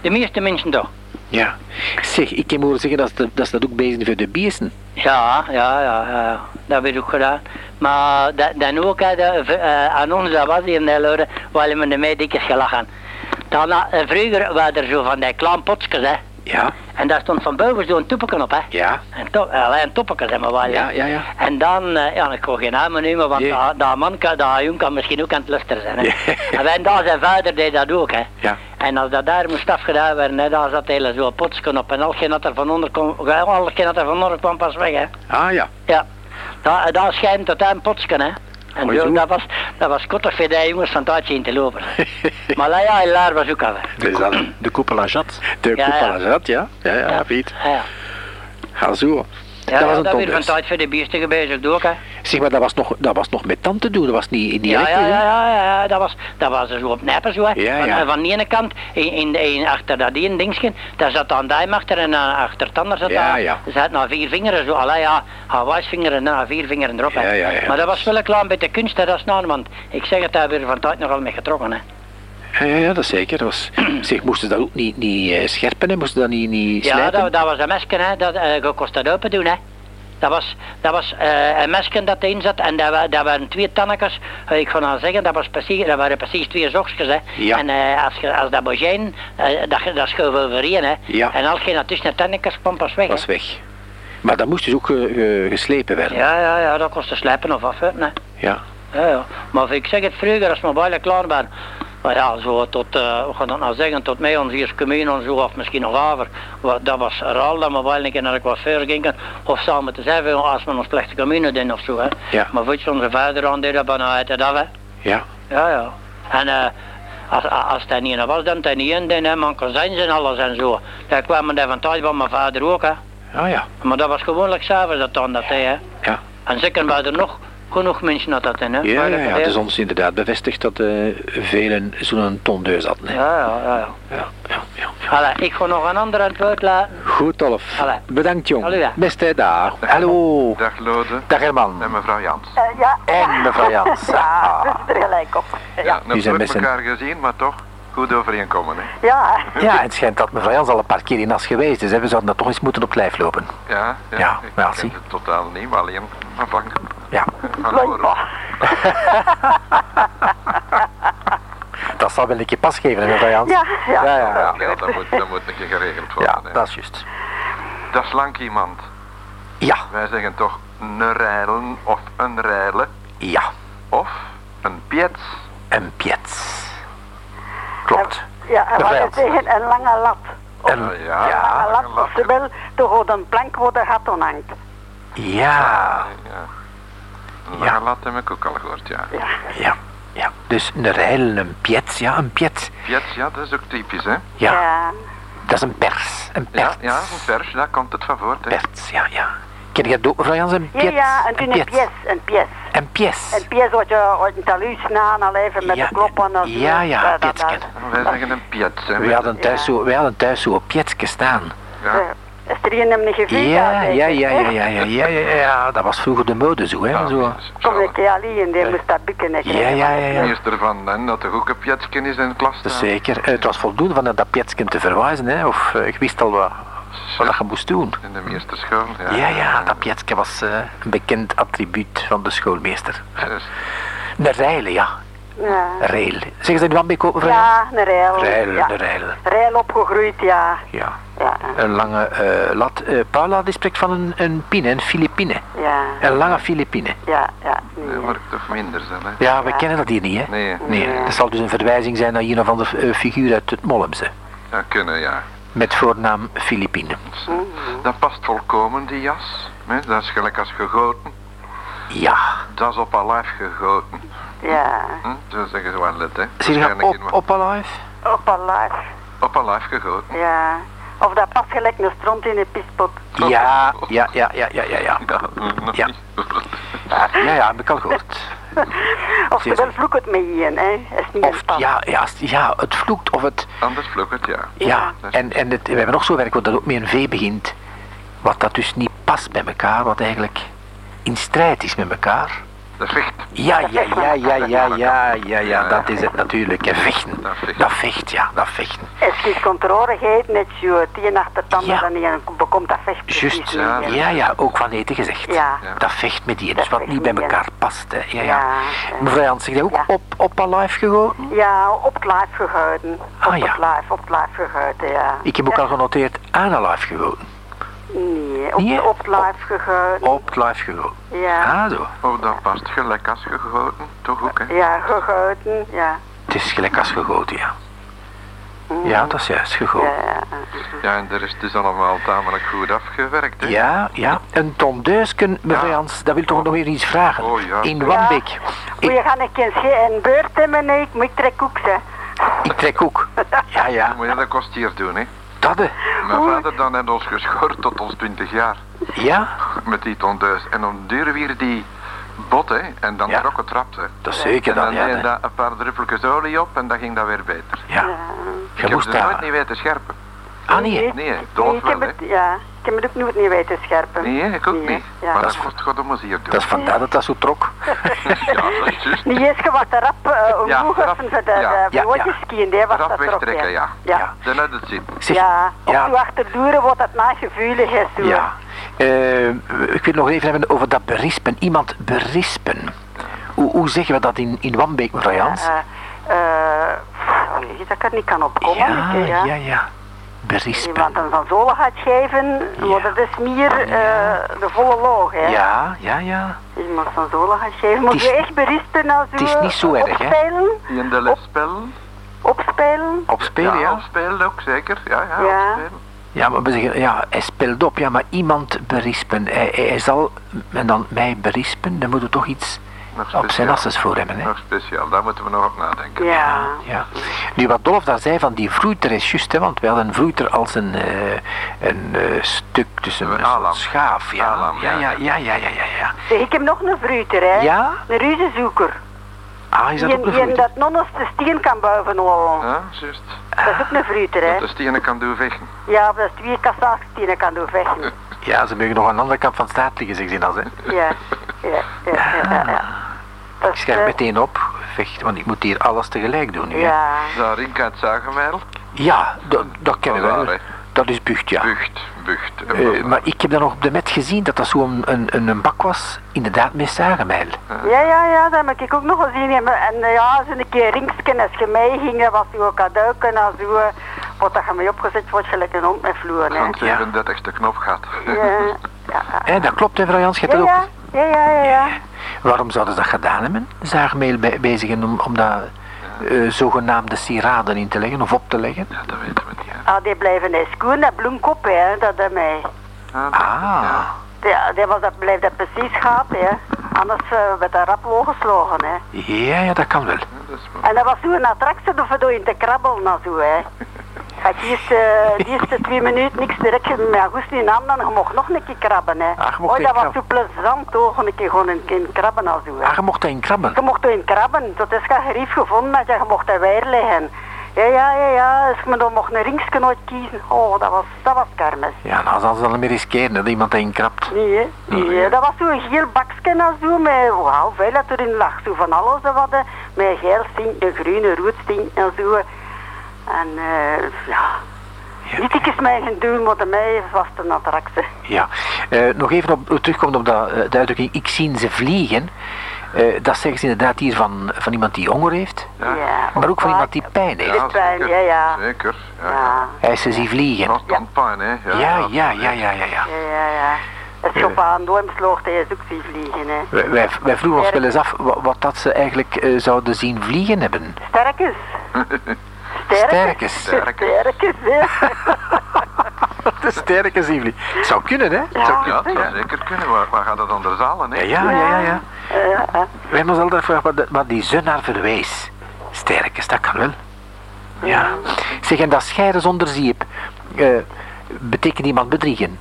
De meeste mensen toch. Ja. Zeg, ik heb horen zeggen dat dat, dat ook bezig zijn voor de biesten. Ja, ja, ja, ja, dat ik ook gedaan. Maar dat, dan ook, de, eh, aan ons, was hier in de Lode, waar we de mee dikjes gelachen. Dan, eh, vroeger waren er zo van die kleine potjes, hè. Ja, En daar stond van boven zo'n toepeken op, hè. ja, En to, alleen toepeken, zeg maar wel, ja, ja, ja. En dan, eh, ja, ik kon geen namen noemen, want dat, dat man, kan, dat jong kan misschien ook aan het luisteren zijn, hè. En wij- daar zijn vader deed dat ook, hè. Ja. En als dat daar moest afgedaan worden, hè, daar zat hele zo'n potje op. En alles dat er van onder kwam, alles dat er van onder kwam pas weg, hè. Ah ja, Ja, daar, daar schijnt tot een potsken, hè. En zo, zo. dat was, dat was kottig voor die jongens van het in te lopen. maar la, ja, Laar was ook af. hè. dus De Koepelajat. de Ja, ja. de ja. Ja, ja, Piet. Ja, ja. Ga zo. Ja, dat was een weer van tijd voor de biesten bezig ook, hè. Zeg maar, dat was nog, dat was nog met tand te doen, dat was niet, Ja, elektrisch, ja, ja, ja, ja, dat was, dat was er zo op neppen zo, hè. Ja, van, ja. eh, van de ene kant, in, in, in- achter dat ene dingetje, daar zat dan duim achter en eh, achter het ander zat Ja, daar, ja. zat nou vier vingeren zo, allee ja, haar wijsvinger en nou, vier vingeren erop, hè. Ja, ja, ja. Maar dat was wel een klein beetje kunst, dat is nou, want ik zeg het, daar weer van tijd nogal mee getrokken, hè. Ja, ja, ja, dat zeker. Dat was, zeg, moesten ze dat ook niet, niet eh, scherpen, hè? Moesten dat niet, niet Ja, slijpen? dat, dat was een mesje, hè. Dat, eh, je kost dat open doen, hè. Dat was, dat was eh, een mesje dat erin zat en dat, dat waren twee tannetjes. Eh, ik ga nou zeggen, dat, was precies, dat waren precies twee zogjes, hè. Ja. En als, je, als dat bojijn, eh dat, dat schoof overeen, hè. Ja. En als je dat tussen de tannetjes kwam, pas weg, hè. was weg. Maar dat moest dus ook ge- ge- geslepen werden. Ja, ja, ja, dat kostte slijpen of afhutten, hè. Ja. Ja, ja. Maar ik zeg het vroeger, als we bijna klaar waren, maar ja, zo tot, eh we gaan dat nou zeggen, tot mij ons eerste commune en zo, of misschien nog over. Dat was er al, dat we wel een keer naar de coiffeur gingen, of samen te zeggen, als we ons slechte commune deden of zo, hè. Ja. Maar weet je, onze vader aan dat bijna uit het af, hè. Ja. Ja, ja. En eh, als, als dat niet was, dan ten niet in, dan hè, kon zijn en alles en zo. Daar kwamen daar van thuis van mijn vader ook, hè. Ah ja. Maar dat was gewoonlijk s'avonds dat dan, dat hij, hè. Ja. En zeker waren er nog genoeg mensen dat dat in, hè. Ja, ja, dat- ja. Het is ons inderdaad bevestigd dat eh, velen zo'n tondeus hadden. hè. Ja, ja, ja. ja. Ja, ja, ja. ja. Allee, ik ga nog een ander antwoord laten. Goed. Allee. Bedankt, jong. Hallo, ja. Beste dag. Hallo. Dag Lode Dag, Herman. en mevrouw Jans. ja, En mevrouw Jans. ja, dat is er gelijk op. Ja, Ja, nog zijn nooit met z'n- elkaar gezien, maar toch goed overeenkomen. Hè? ja. Ja, het schijnt dat mevrouw Jans al een paar keer in As geweest is. Hè. We zouden dat toch eens moeten op lijf lopen. Ja, ja, Ja, ik wel, ken zie. het totaal niet, maar alleen aanvankelijk. Ja, Van horen. dat zal wel een keer pas geven, hè, mevrouw Jans. Ja, ja. ja, ja. Ja, ja, dat, moet, dat moet een keer geregeld worden. Ja, hè. dat is juist. Dat is lang iemand. Ja, Wij zeggen toch een rijlen of een rijlen ja. of een piets. Een piets. Klopt. Ja, en wat Mevrouw je zeggen, een lange lat. En, ja. ja, Een lat, of ze wel toch een plank waar de gat aan hangt. ja, Ja. Een Ja. lange lat heb ik ook al gehoord, ja. Ja. ja, ja. Dus een rijl, een piets, ja, een piets. Piets, ja, dat is ook typisch, hè. Ja, Ja. dat is een pers. Een Ja, pers. ja, een vers, daar komt het van voort, hè. Pers, ja, ja. Ken je dat Frans? Een pies? Ja, en toen een pies. Een pies. Een pies. Een pies wat je uit een taluus na even met de kloppen. Als ja, ja, een Wij zeggen een piet. Wij hadden thuis zo, wij hadden thuis zo pietje staan. Ja. Is er geen niet gevierd? Ja, ja, ja, ja, ja, ja, ja, ja, dat was vroeger de mode zo, hè. zo. Kom een keer en die moest dat bikken. Ja, ja, ja. ja. van, ervan dat er ook een pietje is in de klas. Zeker. Eh, het was voldoende van dat pietje te verwijzen, hè. Of eh, ik wist al wat wat je moest doen. In de meesterschool, ja. Ja, ja, dat pjetsje was eh, een bekend attribuut van de schoolmeester. Dus, Een reilen, ja. Ja. Reil. Zeggen ze Wambeek ook, mevrouw? Ja, een reil. Reilen, ja. de reilen. Reil opgegroeid, ja. Ja. Ja, Een lange eh, lat. eh, Paula die spreekt van een, een pine, een Filipine. ja. Een lange Filipine. Ja, ja. dat wordt toch minder zo, hè? Ja, we Ja. kennen dat hier niet, hè? Nee, Nee, dat zal dus een verwijzing zijn naar een of andere figuur uit het Mollemse. dat kunnen, ja. Met voornaam Filipine. Dat past volkomen, die jas. hè. Dat is gelijk als gegoten. Ja. Dat is op lijf gegoten. Ja. Zo zeggen ze wel net, hè. Zie je Waarschijnlijk op, in- op alive? Op lijf. op lijf gegoten. Ja. Of dat past gelijk een stront in een pispot. Ja, ja, ja, ja, ja, ja, ja. Ja, Ja. Ja, ja, heb ik al gehoord. Of ze wel vloek het met je, hè. Is niet Of, ja, ja, ja, het vloekt of het... Anders vloekt het, ja. Ja, en, en het, we hebben nog zo werk wat dat ook met een V begint. Wat dat dus niet past bij elkaar, wat eigenlijk in strijd is met elkaar. Dat vecht. Ja, ja, ja, ja, ja, ja, ja, ja, dat is het natuurlijk. hè, Vechten. Dat vecht. Ja, dat vechten. Als je controle geeft met je tien achter tanden, dan je bekomt dat vecht Juist, ja. ja, ja, ook van eten gezegd. Ja. Dat vecht met die, dus wat niet bij elkaar past. Hè. Ja, ja. Mevrouw Jans, zeg ook op, op een live gegoten? Ja, op het live gehouden. Ah, op ja. het live, op het live gehouden, ja. Ik heb ook al genoteerd aan een live gegoten. Nee, op, Nee, op het live gehouden. Op het live gegoten. Ja. Ah, zo. Oh, dat past gelijk als gegoten. Toch ook, hè. Ja, gehouden, ja. Het is gelijk als gegoten, ja. Ja, dat is juist gegoten. Ja, Ja, en de rest is allemaal tamelijk goed afgewerkt, hè. Ja, ja. Een tondeusken, mevrouw Ja. Jans, dat wil toch nog weer iets vragen. Oh, ja. In Wambeek. Moet Ik, je gaan een keer een beurt hebben, nee, ik moet trek ook, hè. ik trek ook. Ja, ja. Moet je dat kost hier doen, hè. Dat, hè. Mijn vader dan heeft ons geschoord tot ons 20 jaar. Ja, Met die tondeus. En dan duren weer die bot, hè. En dan Ja. trok het rap, hè. dat is zeker En dan dan, ja. dat een paar druppeltjes olie op en dan ging dat weer beter. Ja. Ik Je heb moest ze nooit daar... niet weten scherpen. Ah, nee. Nee, ik heb wel, het, ja, ik heb het ook nooit niet weten scherpen. Nee, ik ook Nee, niet. Ja. Maar Dat dat God om ons hier doen. Dat is vandaar dat dat zo trok. Ja, dat is juist. Niet eens wat erop, uh, Ja, hoe eraf, gaan ze de, ja. de Ja, was dat wegtrekken, ja. Ja. Ja. Dan uit het zin. Zeg, Ja, of ja. achterduren wordt het na gevoelig is. Zo. Ja. Eh, ik wil nog even hebben over dat berispen. Iemand berispen. Hoe, hoe zeggen we dat in, in Wambeek, mevrouw Jans? Eh, eh, pff, nee, dat ik er niet kan opkomen. Ja, ik, ja, ja. Ja. Berispen. Iemand een van zolen gaat geven, wordt het dus meer eh, de volle loog. Hè. Ja, ja, ja. Iemand van zolen gaat geven. Moet is- je echt berispen als het is niet zo erg, hè? opspelen, In de les spelen. opspelen. Opspelen, ja. Opspelen ook, zeker. Ja, ja, Ja. opspelen. Ja, maar we zeggen, ja, hij speelt op, ja, maar iemand berispen. Hij, hij, hij zal, en dan mij berispen, dan moeten we toch iets Op zijn asses voor hebben, hè. Nog speciaal, daar moeten we nog op nadenken. Ja. Ja. Nu, wat Dolf daar zei van die vloeiter is juist, hè, want we hadden een vloeiter als een, eh, een eh, stuk tussen Een een schaaf. Ja, Alam, ja, ja. ja, ja, ja, ja, ja, ja. Zeg, ik heb nog een vruiter, hè. Ja? Een ruzenzoeker. Ah, is dat Die, ook een die vloeiter? dat nonnerste steen kan boven halen. Ja, juist. Dat is ook een vruiter, hè. Dat de stenen kan doen vechten. Ja, of dat is twee kassaakstenen kan doen vechten. Ja, ze mogen nog aan de andere kant van de straat liggen, zegt ze dan, hè. Ja, ja, ja, ja, ja. ja. Dat Ik schrijf eh, meteen op, vecht, want ik moet hier alles tegelijk doen nu, hè. Ja, Daarin kan het. Ja, dat, dat kennen Dat is we. waar, Dat is bucht, ja. Bucht, bucht. Eh, maar ik heb dan nog op de met gezien dat dat zo'n een, een, een bak was, inderdaad met zagenmijl. ja, ja, ja, dat heb ik ook nog gezien. En eh, ja, zo'n keer ringsken als je mee ging, was zo'n cadeau en zo. eh, Wat dat je mee opgezet wordt, gelijk een hond met vloer, hè. Van 37ste knop gaat. Ja, ja, dat klopt, hè, mevrouw Jans, je hebt ja, dat ook... ja, ja, ja, ja. Waarom zouden ze dat gedaan hebben? Zaagmeel bij, bezigen om, om dat eh, zogenaamde sieraden in te leggen of op te leggen? Ja, dat weten we niet. Hè. Ah, die blijven eens schoon, dat bloemkop, hè, dat bij mij. Ah, dat- Ah, ja. Ja, die was dat, blijft dat precies gaat, hè. Anders uh, werd dat rap losgeslagen, hè. ja, ja, dat kan wel. Ja, dat is wel- En dat was zo'n attractie om door in te krabbelen en zo, hè. Eerst, eh, de eerste twee minuten niks direct met Augustus in handen en je mocht nog een keer krabben, hè. Je mocht oh, een dat was zo plezant, toch, een keer gewoon een keer krabben en zo, hè. Ah, je mocht daarin krabben. Je mocht erin krabben, tot is gerief gevonden dat je, mocht er weer liggen. Ja, ja, ja, ja, als je me dan mocht een ringsje uit kiezen, oh, dat was, dat was kermis. Ja, nou zal ze dan meer riskeren dat iemand daarin krabt. Nee, hè? Nee, dat was zo'n geel bakje en zo, met wauw, hoeveel dat erin lag. Zo van alles wat, met geel stink, een groene rood stink en zo. En eh, ja, Niet ik eens mij gaan doen, maar de mij was een attractie. Ja. Eh, nog even op, terugkomen op dat, eh, de uitdrukking ik zie ze vliegen. Eh, dat zeggen ze inderdaad hier van, van iemand die honger heeft. Ja. Maar ook van iemand die pijn heeft. De pijn, ja, ja. Zeker. Ja. Ja, Hij ze zie vliegen. Nog tandpijn, hè? Ja, ja, ja, ja, ja. ja. ja, ja. ja. Het schop aan Doemsloog, hij is ook zien vliegen, hè. Wij, wij, wij vroegen ons wel eens af wa- wat, dat ze eigenlijk zouden zien vliegen hebben. Sterkes. Sterkes. Sterkes. Sterkes, hè. De sterke vliegen. Het zou kunnen, hè? Het zou Ja, het zou zeker kunnen. Waar, waar gaat het onder zalen, hè? Ja, ja, ja, ja. Ja, ja. We hebben ons altijd gevraagd wat, die zon naar verwees. Sterkes, dat kan wel. Ja. Zeg, en dat scheiden zonder ziep, eh, betekent iemand bedriegen?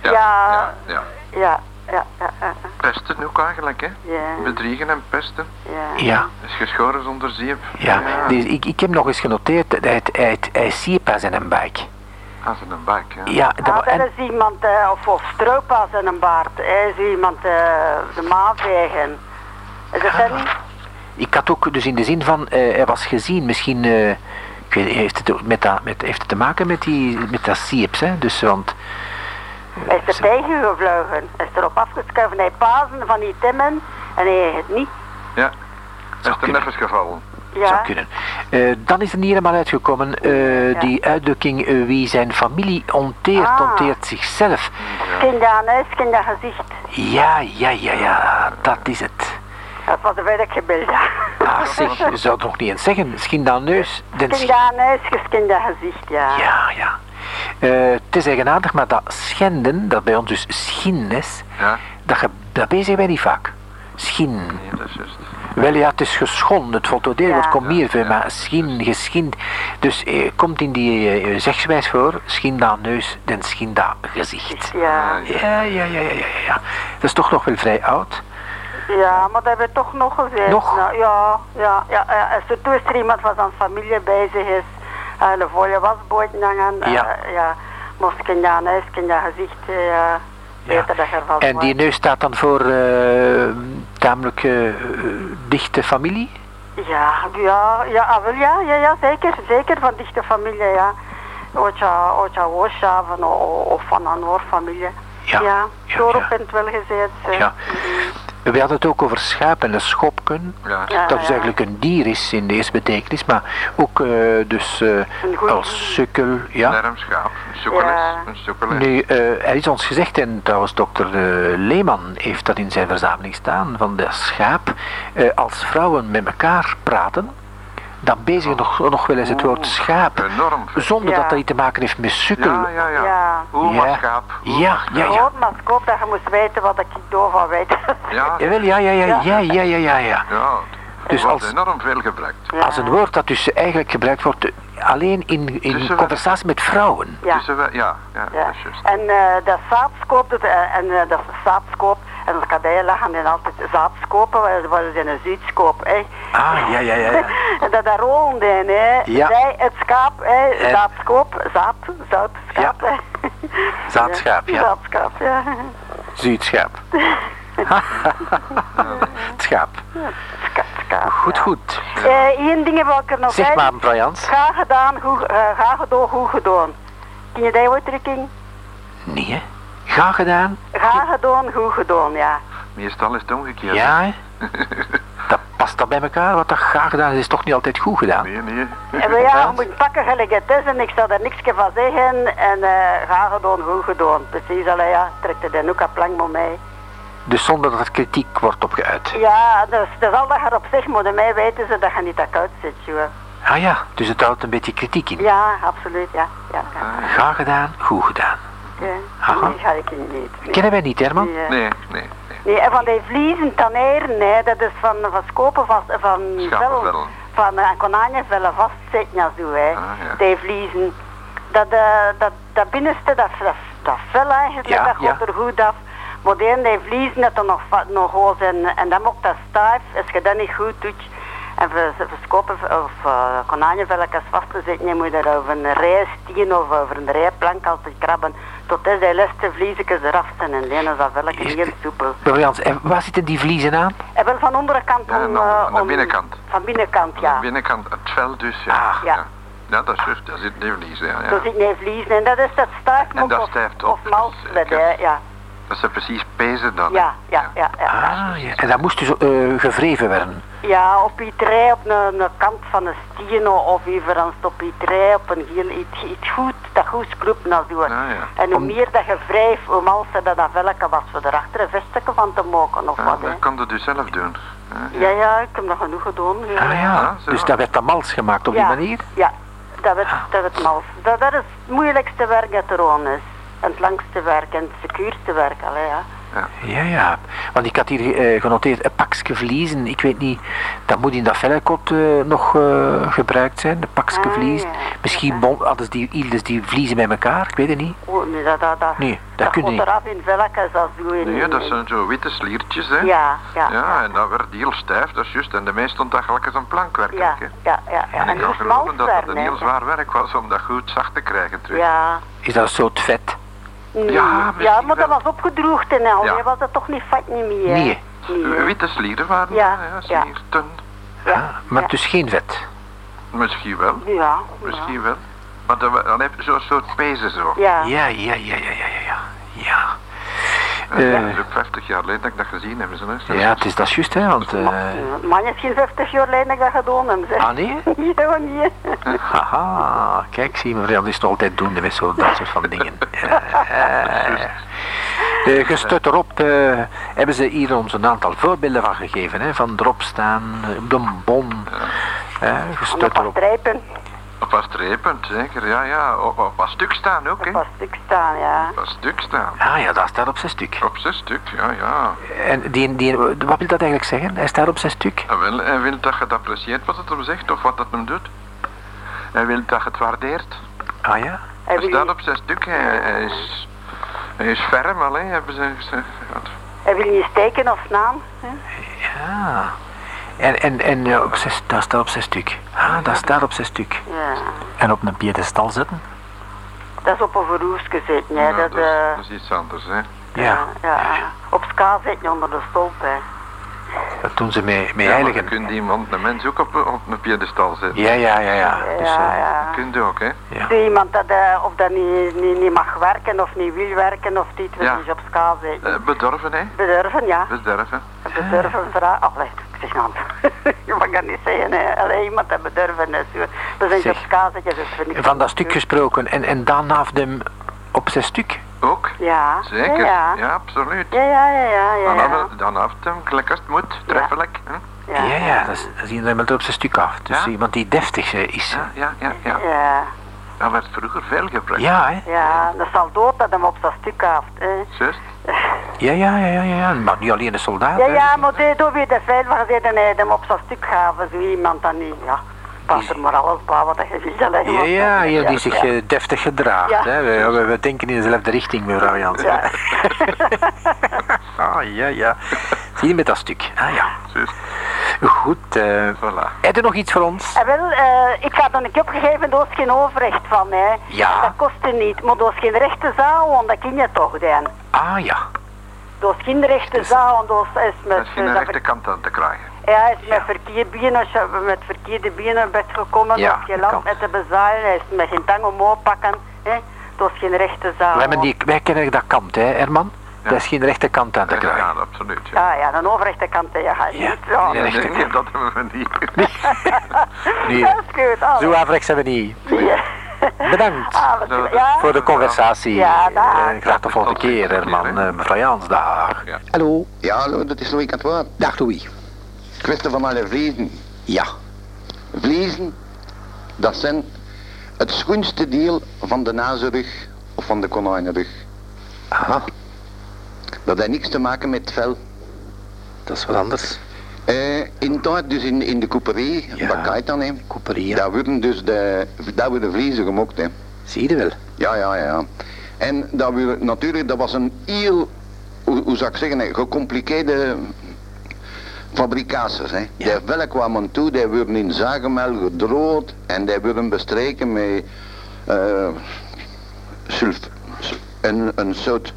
Ja. Ja. ja, ja. Ja, ja, ja, Pesten ook eigenlijk, hè? ja, Bedriegen en pesten. ja. Ja. Is geschoren zonder zeep. Ja, dus ik, ik heb nog eens genoteerd dat hij, hij, hij siepas in een buik. Als in een bak, ja. Ja, dat, Ah, dat en, is iemand, eh, of, of strooppas in een baard. Hij is iemand eh, de maan vegen. Is het dat niet? ik had ook dus in de zin van, eh, hij was gezien, misschien eh, ik weet, heeft, het ook met dat, met, heeft het te maken met, die, met dat sieps, hè? Dus, want, Hij is er tegen gevlogen. Hij is erop afgeschoven. Hij pazen van die timmen en hij het niet. Ja. Is er even gevallen. Ja. zou kunnen. Eh, dan is er niet helemaal uitgekomen, eh, Ja. die uitdrukking, eh, wie zijn familie onteert, Ah. onteert zichzelf. Kind aan huis, kind aan gezicht. Ja, ja, ja, ja, dat is het. Dat was een werkgebeeld. Ah, zeg, je zou het nog niet eens zeggen. Schind aan neus. Den Kind aan huis, kind aan gezicht, ja. Ja, ja. Eh, het is eigenaardig, maar dat schenden, dat bij ons dus schin is, Ja. dat, ge- dat bezigen wij niet vaak. Schin. Nee, dat is juist. Wel ja, het is geschonden, het voltooideerwoord Ja. komt meer veel, Ja. maar schin, geschind. Dus eh, komt in die eh, zegswijs voor, schin aan neus, den schin aan gezicht. Ja. Ja, ja, ja, ja, ja, ja. Dat is toch nog wel vrij oud. Ja, maar dat hebben we toch nog gezegd. Nog? Nou, ja, ja, ja. ja. Als er toen er iemand van zijn familie bezig is, Ah, eine volle wasboot hangen. Eh, ja. ja. Moest ik in eh, dat huis, in. Ja. En die neus staat dan voor uh, tamelijk dichte familie? Ja, ja, ja, ah, wel, ja, ja, ja, zeker, zeker van dichte familie, ja. Ocha, ocha, ocha, van, of van een hoorfamilie. Ja, ja, ja, wel gezet. Ja. Mhm. We hadden het ook over schaap en een schopken. Ja. Ja, dat dus ja. eigenlijk een dier is in de eerste betekenis, maar ook eh, dus eh, als sukkel, ja. Een sukkeles. Ja. Een sukkeles. Nu, eh, er is ons gezegd, en trouwens dokter Leeman heeft dat in zijn verzameling staan, van de schaap, eh, als vrouwen met elkaar praten, dan bezigen nog, nog wel eens het woord schaap. Enorm. Zonder dat dat iets te maken heeft met sukkel. Ja, ja, ja. ja. Oermaskap. Ja, ja, ja. Oermaskap, dat je moest weten wat ik daarvan weet. Ja. Eh, Jawel, ja, ja, ja, ja, ja, ja, ja. ja. Dus als, enorm veel gebruikt. Als een woord dat dus eigenlijk gebruikt wordt eh, alleen in, in conversatie met vrouwen. Ja, ja, ja, En eh, dat saapskoop, en dat saapskoop, en dat kadijlen gaan en altijd zaadskopen, waar waar ze in een zuidskoop, hè. Ah, ja, ja, ja. ja. En dat daar rond in, hè. Ja. Zij, het schaap, hè. En- Zaadskoop, zaad, zoudschaap, Ja. hè. Zaadschaap, ja. Zaadschaap, ja. Zuidschaap. Het schaap. Schaap, schaap. Goed, goed. Eh, één ding wil ik er nog Zeg bij. maar, Jans. Ga gedaan, goed, eh, ga gedaan, goed gedaan. Ken je die uitdrukking? Nee, hè? Ga gedaan. Ga gedaan, goed gedaan, ja. Meestal is het omgekeerd. Ja, hè? Dat past dat bij elkaar? Wat dat ga gedaan is, is toch niet altijd goed gedaan? Nee, nee. En we ja, je moet pakken gelijk het is en ik zal er niks van zeggen en eh ga gedaan, goed gedaan. Precies, allee, ja, trekt er dan ook een plank met mij. Dus zonder dat er kritiek wordt op geuit. Ja, dus, dus al dat je erop zegt, maar mij weten ze dat je niet dat koud zit, joh. Ah ja, dus het houdt een beetje kritiek in. Ja, absoluut, ja. ja, ja. Ga gedaan, goed gedaan. Ja. Aha. Ga ik niet. Nee. Kennen wij niet, Herman? Nee, eh. Nee, nee, nee. En van die vliezen taneren, nee, dat is van, van skopen van, van vel, van uh, konijnenvellen vastzitten ja zo, hè. Ah, ja. Die vliezen. Dat, eh, dat, dat binnenste, dat, dat, dat vel eigenlijk, Ja, dat ja. gaat er goed af. Maar die, die vliezen, dat er nog, nog hoog zijn, en dan ook dat stijf, als je dat niet goed doet. En voor, voor skopen of uh, konijnenvelletjes vast te zetten, je moet er over een rijstien of over een rijplank altijd krabben. Tot is die laatste vliesjes eraf zijn en dan is dat velletje heel soepel. Jans, en waar zitten die vliezen aan? En wel van onderkant Ja, om... aan de- eh, aan de om- binnenkant. Van binnenkant, Aan ja. de binnenkant, het vel dus, ja. Ah, ja. Ja, dat is juist. Daar zit ja. Zo ja. zit nee vliezen en dat is dat stuifmok En dat of, of op, mals dus, eh, ja. Dat ze precies pezen dan. Ja, ja, ja, ja. Ah, ja. En dat moest dus eh, gevreven werden. Ja, op iets rij op een, een kant van een stien of even dan op iets rij op een heel iets, iets goed, dat goed skroep naar doen. Ah, ja. En hoe Om- meer dat je wrijft, hoe malser dat dat velke was voor erachter een vestje van te maken of Ja, wat. Hè. dat kan je dus zelf doen. hè. Ja, ja, ik heb dat genoeg gedaan. Ja. Ah ja, Ja, zo. dus dat werd dan mals gemaakt op die manier? Ja, dat werd, dat werd mals. Dat, dat is het moeilijkste werk dat er aan is. En het langste werk en het secuurste werk, allee, ja. Ja, ja. Want ik had hier eh, genoteerd, een pakje vliezen. Ik weet niet, dat moet in dat vellenkot eh, nog eh, gebruikt zijn, een pakje Ah, vliezen. ja. Misschien bon, hadden ze die, hielden die vliezen bij elkaar, ik weet het niet. Oh, nee, dat, dat, dat, Nee, dat kun je niet. eraf in velkens als doe je Nee, dat zijn zo witte sliertjes, hè. Ja, ja. Ja, en dat werd heel stijf, dat is juist. En de meest stond dat gelijk als een plank Ja, ja, ja. ja. En ik dat kan geloven dat het een heel zwaar werk was om dat goed zacht te krijgen terug. Ja. Is dat een soort vet? Nee. Ja, ja, maar dat wel. was opgedroogd en al. Ja. Je was het toch niet vat niet meer. Nee. Nee, hè? Witte slieren waren Ja, dat, ja, ja. slierten. Ja, Ah, maar ja. dus geen vet. Misschien wel, Ja. misschien wel. Maar dan, dan heb je zo'n soort pezen zo. Ja. Ja, ja, ja, ja, ja, ja. Ja, En Eh. dat is ook 50 jaar geleden dat ik dat gezien heb. Ja het is dat is juist, hè. Want, eh, Man is geen 50 jaar geleden dat ik dat gedaan heb, zeg. ah nee? Ja, nee. Haha, kijk, zie je, maar dat is nog altijd doen met zo dat soort van dingen. Ja, ja, ja. Eh, gestut erop eh, hebben ze hier ons een aantal voorbeelden van gegeven. Hè, van erop staan, eh, op de bon. Eh, op gestut erop. Op een streeppunt, zeker. Ja, ja. Op, op een stuk staan ook, hè. op een stuk staan, ja. Op een stuk staan. Ah ja, dat staat op zijn stuk. Op zes stuk, ja, ja. En die, die, wat wil dat eigenlijk zeggen? Hij staat op zijn stuk? En wil, hij wil dat je het apprecieert wat het hem zegt of wat het hem doet. Hij wil dat je het waardeert. Ah ja? Hij Hij wil, staat op zijn stuk, hij, hij is, hij is ferm, alleen hebben ze gezegd. hij wil niet steken of slaan. Hè? Ja. En, en, en eh, op zes, dat staat op zijn stuk. Ah, dat staat op zijn stuk. Ja. En op een piedestal zetten? Dat is op een verroes gezeten, hè. Ja, dat, dat, is, eh, dat is iets anders, hè. Ja. ja. Op ska zit je onder de stolp, hè. Dat doen ze met, met Ja, je heiligen. kunt iemand, een mens ook op, op een piedestal zetten. Ja, ja, ja, ja. Dus, ja, eh, ja. Dat kun je ook, hè. ja. Zie iemand dat, eh, of dat niet, niet, niet mag werken of niet wil werken of dit, wil Ja. niet op ska zitten. Eh, bedorven, hè. Bedurven, ja. Bedorven. Bedurven vragen. Oh, ik zeg nou. je mag dat niet zeggen, hè. Alleen iemand dat bedurven is. Dan zijn ska zitten, dus Van dat stuk gesproken. En, en dan af hem op zijn stuk. Ook? Ja. Zeker? Ja, Ja, ja. absoluut. Ja, ja, ja, ja. ja, Dan, ja. af, dan af hem, gelijk als het moet, treffelijk. hè. Ja, ja, dat is, dat is iemand op zijn stuk af. Dus Ja. iemand die deftig eh, is. Ja, ja, ja, ja. Ja, Dat werd vroeger veel gebruikt. Ja, hè? ja, dat zal dood dat hem op zijn stuk haft. hè. Ja, ja, ja, ja, ja. Maar niet alleen de soldaat. Ja, ja, maar dit doe weer de veilig gezeten en hem op zijn stuk gaven. Zo iemand dan niet, ja. Pas er maar alles bij wat je wil. hè. Ja, ja, ja, die zich ja. eh, deftig gedraagt. Ja. Hè? We, we, we denken in dezelfde richting, mevrouw Jansen. Ja. ah, ja, ja. Zie je met dat stuk? Ah, ja. Goed. eh Voilà. heb je nog iets voor ons? En wel, eh, ik had er een keer opgegeven, daar is geen overrecht van, hè. Ja. Dat kostte niet, maar daar is geen rechte zaal, want dat ken je toch, Dan. Ah, ja. Dat is geen rechte zaal, want dat is met... Dat is geen eh, dat rechte kant aan te krijgen. Hij is met verkeerde benen, als je met verkeerde benen bent gekomen, Ja, geen dat land met te bezaaien, hij is met geen tang omhoog pakken, hè. Dat is geen rechte zaal. We hebben die, wij kennen dat kant, hè, Herman? Ja. Dat is geen rechte kant aan te Ja, krijgen. ja, absoluut. Ja. Ja, ja, een overrechte kant, ja. Ja. Niet, ja. Nee, Nee, rechte nee, dat hebben we niet. Nee, Dat is goed, ah, zo afrechts zijn we niet. ja. Bedankt Ah, ja. voor de conversatie. Ja, dag. Eh, graag de volgende keer, Herman. Eh, mevrouw Jans, dag. Ja. Hallo. Ja, hallo, dat is Louis Catois. Dag, Louis. Kwestie van alle vliezen. Ja. Vliezen, dat zijn het schoonste deel van de nazorug of van de konijnenrug. Aha, Dat heeft niks te maken met vel. dat is wat anders. Eh, in tijd, dus in, in de couperie, Ja. wat kan je dan? Couperie, Daar worden dus de, daar worden vliezen gemokt, hè? Zie je wel. Ja, ja, ja. En dat we, natuurlijk, dat was een heel, hoe, hoe zou ik zeggen, hè, gecompliceerde fabrikaties. Hè. Ja. Die velk kwamen toe, die werden in zagemel gedroogd en die werden bestreken met eh sulf, een, een soort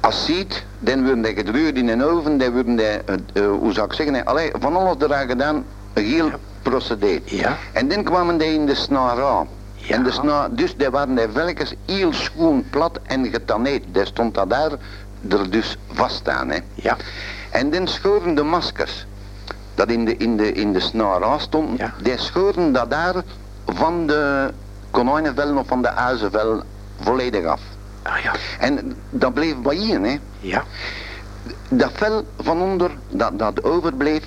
acid. Dan werden die gedruurd in een oven, die werden die, eh, eh, hoe zou ik zeggen, allee, van alles eraan gedaan, heel procedé. Ja. En dan kwamen die in de snaar aan. Ja. En de snaar, dus die waren die velkens heel schoon, plat en getaneerd. Die stond dat daar er dus vast aan. Hè. Ja. En dan schoren de maskers, dat in de, in de, in de snaar aan stond, Ja. die schoren dat daar van de konijnenvel of van de uizenvel volledig af. Ah ja. En dat bleef bij hier, hè. Ja. Dat vel van onder, dat, dat overbleef,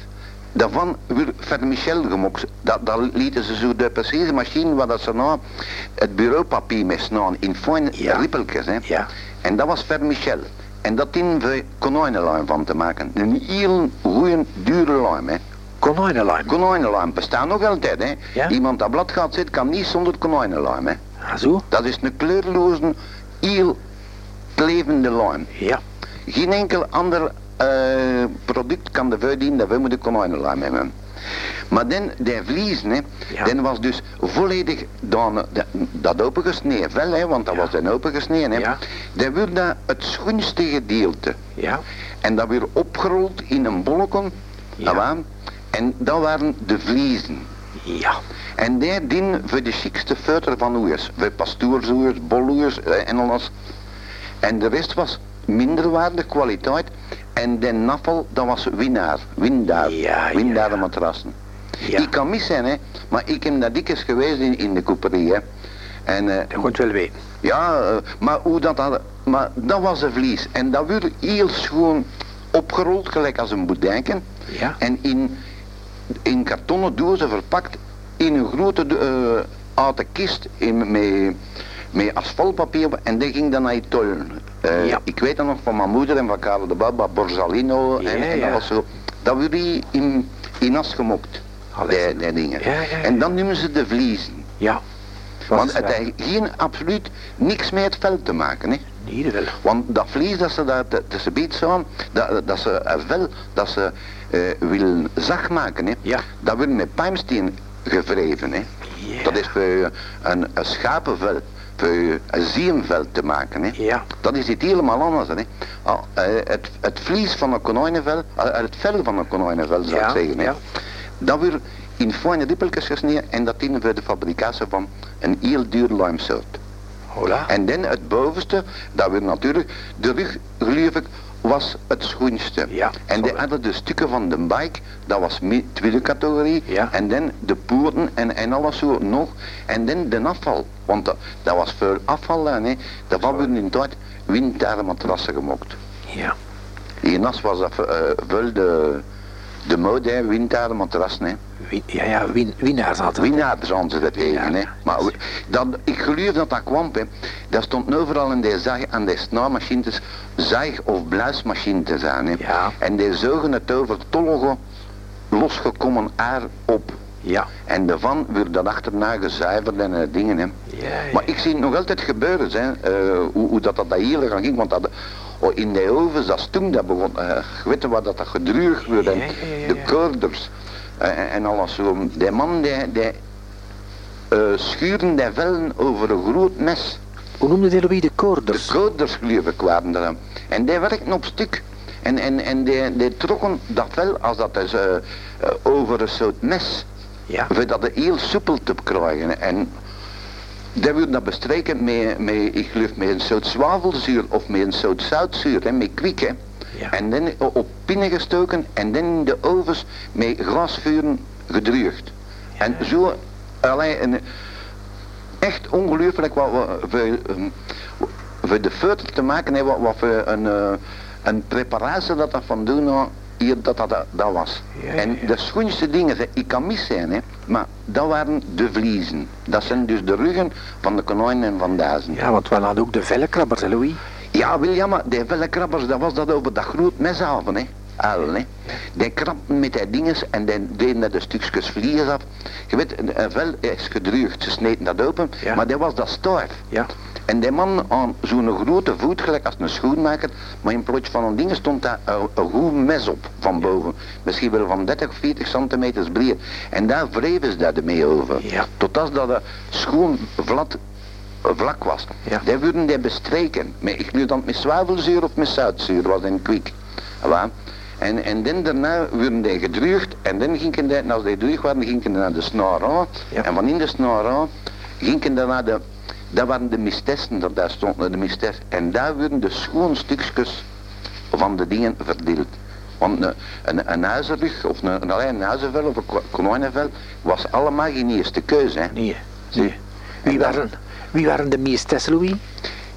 daarvan werd vermichel gemokt. Dat, dat lieten ze zo de precieze machine waar dat ze nou het bureaupapier mee snaan in fijne Ja. rippeltjes. Hè. Ja. En dat was vermichel. En dat ding voor konijnenlijm van te maken. Een heel goede, dure lijm. Hè. Konijnenlijm. Konijnenlijm bestaan nog altijd. Hè. Ja. Iemand dat blad gaat zitten kan niet zonder konijnenlijm. Hè. Ah zo? Dat is een kleurloze, heel klevende lijm. Ja. Geen enkel ander eh, product kan de dienen dat we moeten konijnenlijm hebben. Maar dan, die vliezen, hè, Ja. dan was dus volledig dan, dat, dat opengesneden vel, hè, want dat Ja. was dan opengesneden, hè, Ja. dat werd dat het schoonste gedeelte. Ja. En dat werd opgerold in een bolken, Ja. en dat waren de vliezen. Ja. En die dienen voor de chicste feuter van oeiers. Voor pastoorsoeiers, boloeiers eh, en alles. En de rest was minderwaardige kwaliteit. En de nafel, dat was winnaar. Windaar. Ja, windaar ja. matrassen. Ja. Ik kan mis zijn, hè. Maar ik heb dat dikwijls geweest in, in de couperie, hè. En, eh, Dat moet wel weten. ja, eh, maar hoe dat had, maar dat was een vlies. En dat werd heel schoon opgerold, gelijk als een boedijken. Ja. En in, in kartonnen dozen verpakt in een grote uh, oude kist in, met, met asfaltpapier. En die ging dan naar Italië. Uh, Ja. Ik weet dat nog van mijn moeder en van Karel de Baba, Borsalino Ja, en, en ja. dat was zo. Dat werd in, in as gemokt, Allee. die, die dingen. Ja, ja, ja. En dan noemen ze de vliezen. Ja. Want het heeft geen absoluut niks met het vel te maken. Hè. Niet wel. Want dat vlees dat ze daar tussen biedt zo, dat, dat ze een vel dat ze eh, willen zacht maken, hè, Ja. dat wordt met pijmsteen gevreven. Hè. Dat is een, een schapenvel, voor een zierenvel te maken. Hè. Ja. Dat is iets helemaal anders. Hè. Al, eh, het, het vlies van een konijnenvel, eh, het vel van een konijnenvel zou Ja, ik zeggen, hè. ja. dat wordt in fijne rippeltjes gesneden en dat dienen voor de fabricatie van een heel duur lijmsoort. Hola. En dan het bovenste, dat werd natuurlijk, de rug geloof ik, was het schoonste. Ja, en wel. hadden de stukken van de bike, dat was tweede categorie. Ja. En dan de poorten en, en alles zo nog. En dan de afval, want dat, dat was veel afval. Hè. Daarvan werden in tijd windtaren matrassen gemokt. Ja. In Nas was dat eh, veel de, de mode, hè, windtaren matrassen. Hè. Win, ja, ja, win, winnaars hadden. Winnaar zijn ze dat tegen, hè. Maar dat, ik geloof dat dat kwam, hè. Dat stond overal in die zaag, aan die snaarmachines, zaag- of bluismachine te zijn, hè. Ja. En die zogen het over tollige, losgekomen aar op. Ja. En daarvan werd dat achterna gezuiverd en eh, dingen, hè. Ja, ja. Maar ik zie het nog altijd gebeuren, hè. eh, hoe, hoe dat, dat hier gaan ging, want dat... oh, in de ovens, dat stunk, dat begon, weet wat dat, Ja, ja, ja, de koorders eh, en, alles zo. Die man, die, die schuurde die vellen over een groot mes. Hoe noemde die Louis de De koorders? koorders, geloof ik, waren er. En die werkten op stuk. En, en, en die, die trokken dat vel, als dat is, over een soort mes. Ja. Voor dat heel soepel te krijgen. En dat wil dat met, met, ik geloof, met een soort zwavelzuur of met een soort zoutzuur, hè, met kwik. Hè. Ja. En dan op pinnen gestoken en dan in de ovens met grasvuren gedruigd. En zo, alleen, een, echt ongelooflijk wat we voor, ehm, de feuter te maken hebben, wat, wat voor een, eh, een preparatie dat dat van doen hier dat dat, dat was. Ja, ja, en de schoonste dingen, ik kan mis zijn, hè, maar dat waren de vliezen. Dat zijn dus de ruggen van de konijnen en van duizen. Ja, want we hadden ook de vellenkrabbers, hè, Louis? Ja, William, maar die vellenkrabbers, dat was dat over dat groot meshaven, hè. Uil, hè. Die krabben met die dinges en die deden dat de stukjes vlies af. Je weet, een, een vel is gedruigd, ze sneden dat open, Ja. maar dat was dat stijf. Ja. En die man aan zo'n grote voet, gelijk als een schoenmaker, maar in plaats van een ding stond daar een, een goed mes op van boven. Misschien wel van 30 of 40 centimeters breed. En daar wreven ze dat mee over. Ja. Tot als dat een schoon vlat vlak was. Ja. Die würden die bestreken. Maar ik nu dan met zwavelzuur of met zoutzuur was in kwik. En, en dan daarna werden die gedruigd en dan gingen die, als die terug waren, gingen die naar de snaar aan. Ja. En van in de snaar aan gingen die naar de, dat waren de mistessen, dat daar stonden de mistes. En daar werden de schoon stukjes van de dingen verdeeld. Want een, een, een huizenrug of een, een, alleen een huizenvel of een ko- konijnenvel was allemaal geen eerste keuze. Hè. Nee. Nee. Wie En dan- waren, wie waren de meestessen, Louis?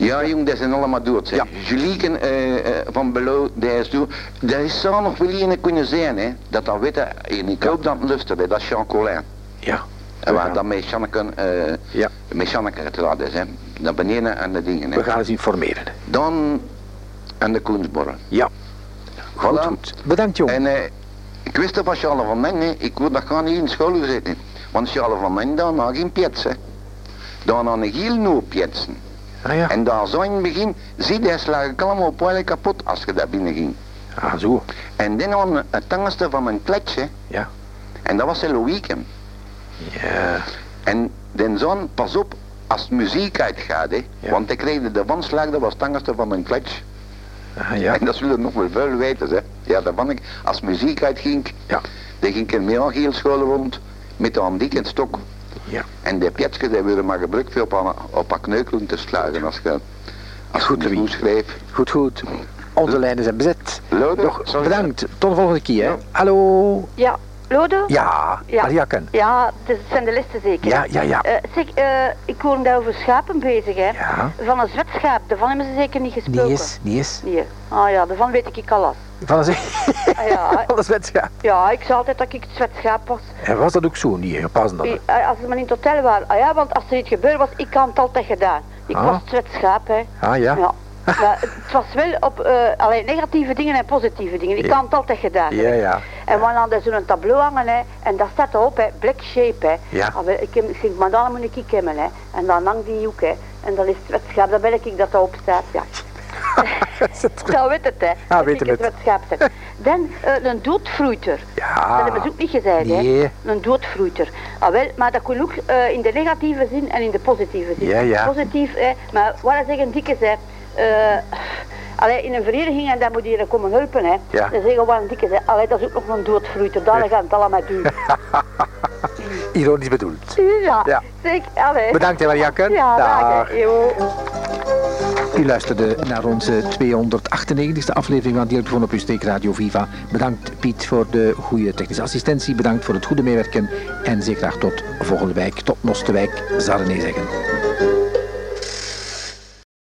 Ja, jong, die zijn allemaal dood. Ja. Julieke eh, eh, van Below, die is dood. Dat is zou nog wel een kunnen zijn, hè. Dat dat weten, en ik hoop dat het hè. dat is Jean Collin. Ja. En waar dat met Janneke, eh Ja. met Janneke getrouwd is, hè. Naar beneden aan de dingen, hè. We gaan eens informeren. Dan aan de Koensborren. Ja. Goed, Voilà. goed. Bedankt, jong. En ik wist het van Charles van Men, hè. ik word dat gaan niet in school gezeten. Want Charles van Men, daar had geen piets, hè. Daar had een heel nieuw pietsen. Ah ja. En daar zo in het begin, zie je, slag ik allemaal op wel kapot als je daar binnen ging. Ah, zo. En dan had het tangste van mijn kletje, Ja. en dat was Eloïke. Ja. En den zoon, pas op, als muziek uitgaat, hè. Ja. Want ik kreeg de wandslag, dat was het tangste van mijn kletje. Ah, ja. En dat zullen nog wel veel weten, hè. Ja, dat vond ik, als muziek uitging, Ja. dan ging ik mee aan heel school rond, met een dik en stok. Ja. En die pietjes, die werden maar gebruikt op een, op een kneukelen te slagen, als je, als Goed, je goed schreef. Goed, goed. Onze lijnen zijn bezet. Lode, bedankt. Tot de volgende keer. hè. Hallo. Ja, Lode? Ja. Ja. Ja, het zijn de listen zeker. Ja, ja, ja. Eh, zeg, eh, ik hoor daar over schapen bezig, hè. Ja. Van een zwetschaap, daarvan hebben ze zeker niet gesproken. Die is, die is. Nee. Ah ja, daarvan weet ik al af. Van een Ah, ja, Van een zwetschaap. ja, ik zei altijd dat ik het zwetschaap was. En was dat ook zo niet? Pas dan. Eh, Als ze maar in het hotel waren. Ah ja, want als er iets gebeurd was, ik had het altijd gedaan. Ik Ah. was het zwetschaap, hè. Ah ja. Ja. Maar het was wel op uh, alleen negatieve dingen en positieve dingen. Ik had het altijd gedaan. Ja, ja. En we hadden zo'n tableau hangen, hè, en dat staat erop, hè, black shape, hè. Ja. Ah, ik, denk, maar dan moet ik hebben, hè. En dan hangt die ook, hè. En dan is het wetschaap, dan ben ik dat erop staat, ja. Dat weet het, hè. Ah, Dat ik het. Dan eh, een doodvroeiter. Ja. Dat hebben ze ook niet gezegd, Nee. hè. Een doodvroeiter. Ah, wel, maar dat kon ook eh, in de negatieve zin en in de positieve zin. Ja, ja. Positief, hè. Maar wat ik zeggen, dikke hè. Eh, Allee, in een vereniging en dan moet je komen helpen, hè. Ja. Dan zeggen we wat een dikke hè. Allee, dat is ook nog een doodvroeiter. Daar gaan het allemaal doen. Ironisch bedoeld. Ja, Ja. zeg, allee. Bedankt, hè, Mariakke. Ja, Dag. dag. U luisterde naar onze 298e aflevering van Dialofoon op uw steek Radio Viva. Bedankt Piet voor de goede technische assistentie. Bedankt voor het goede meewerken. En zeer graag tot volgende week. Tot Nostewijk, zal René zeggen.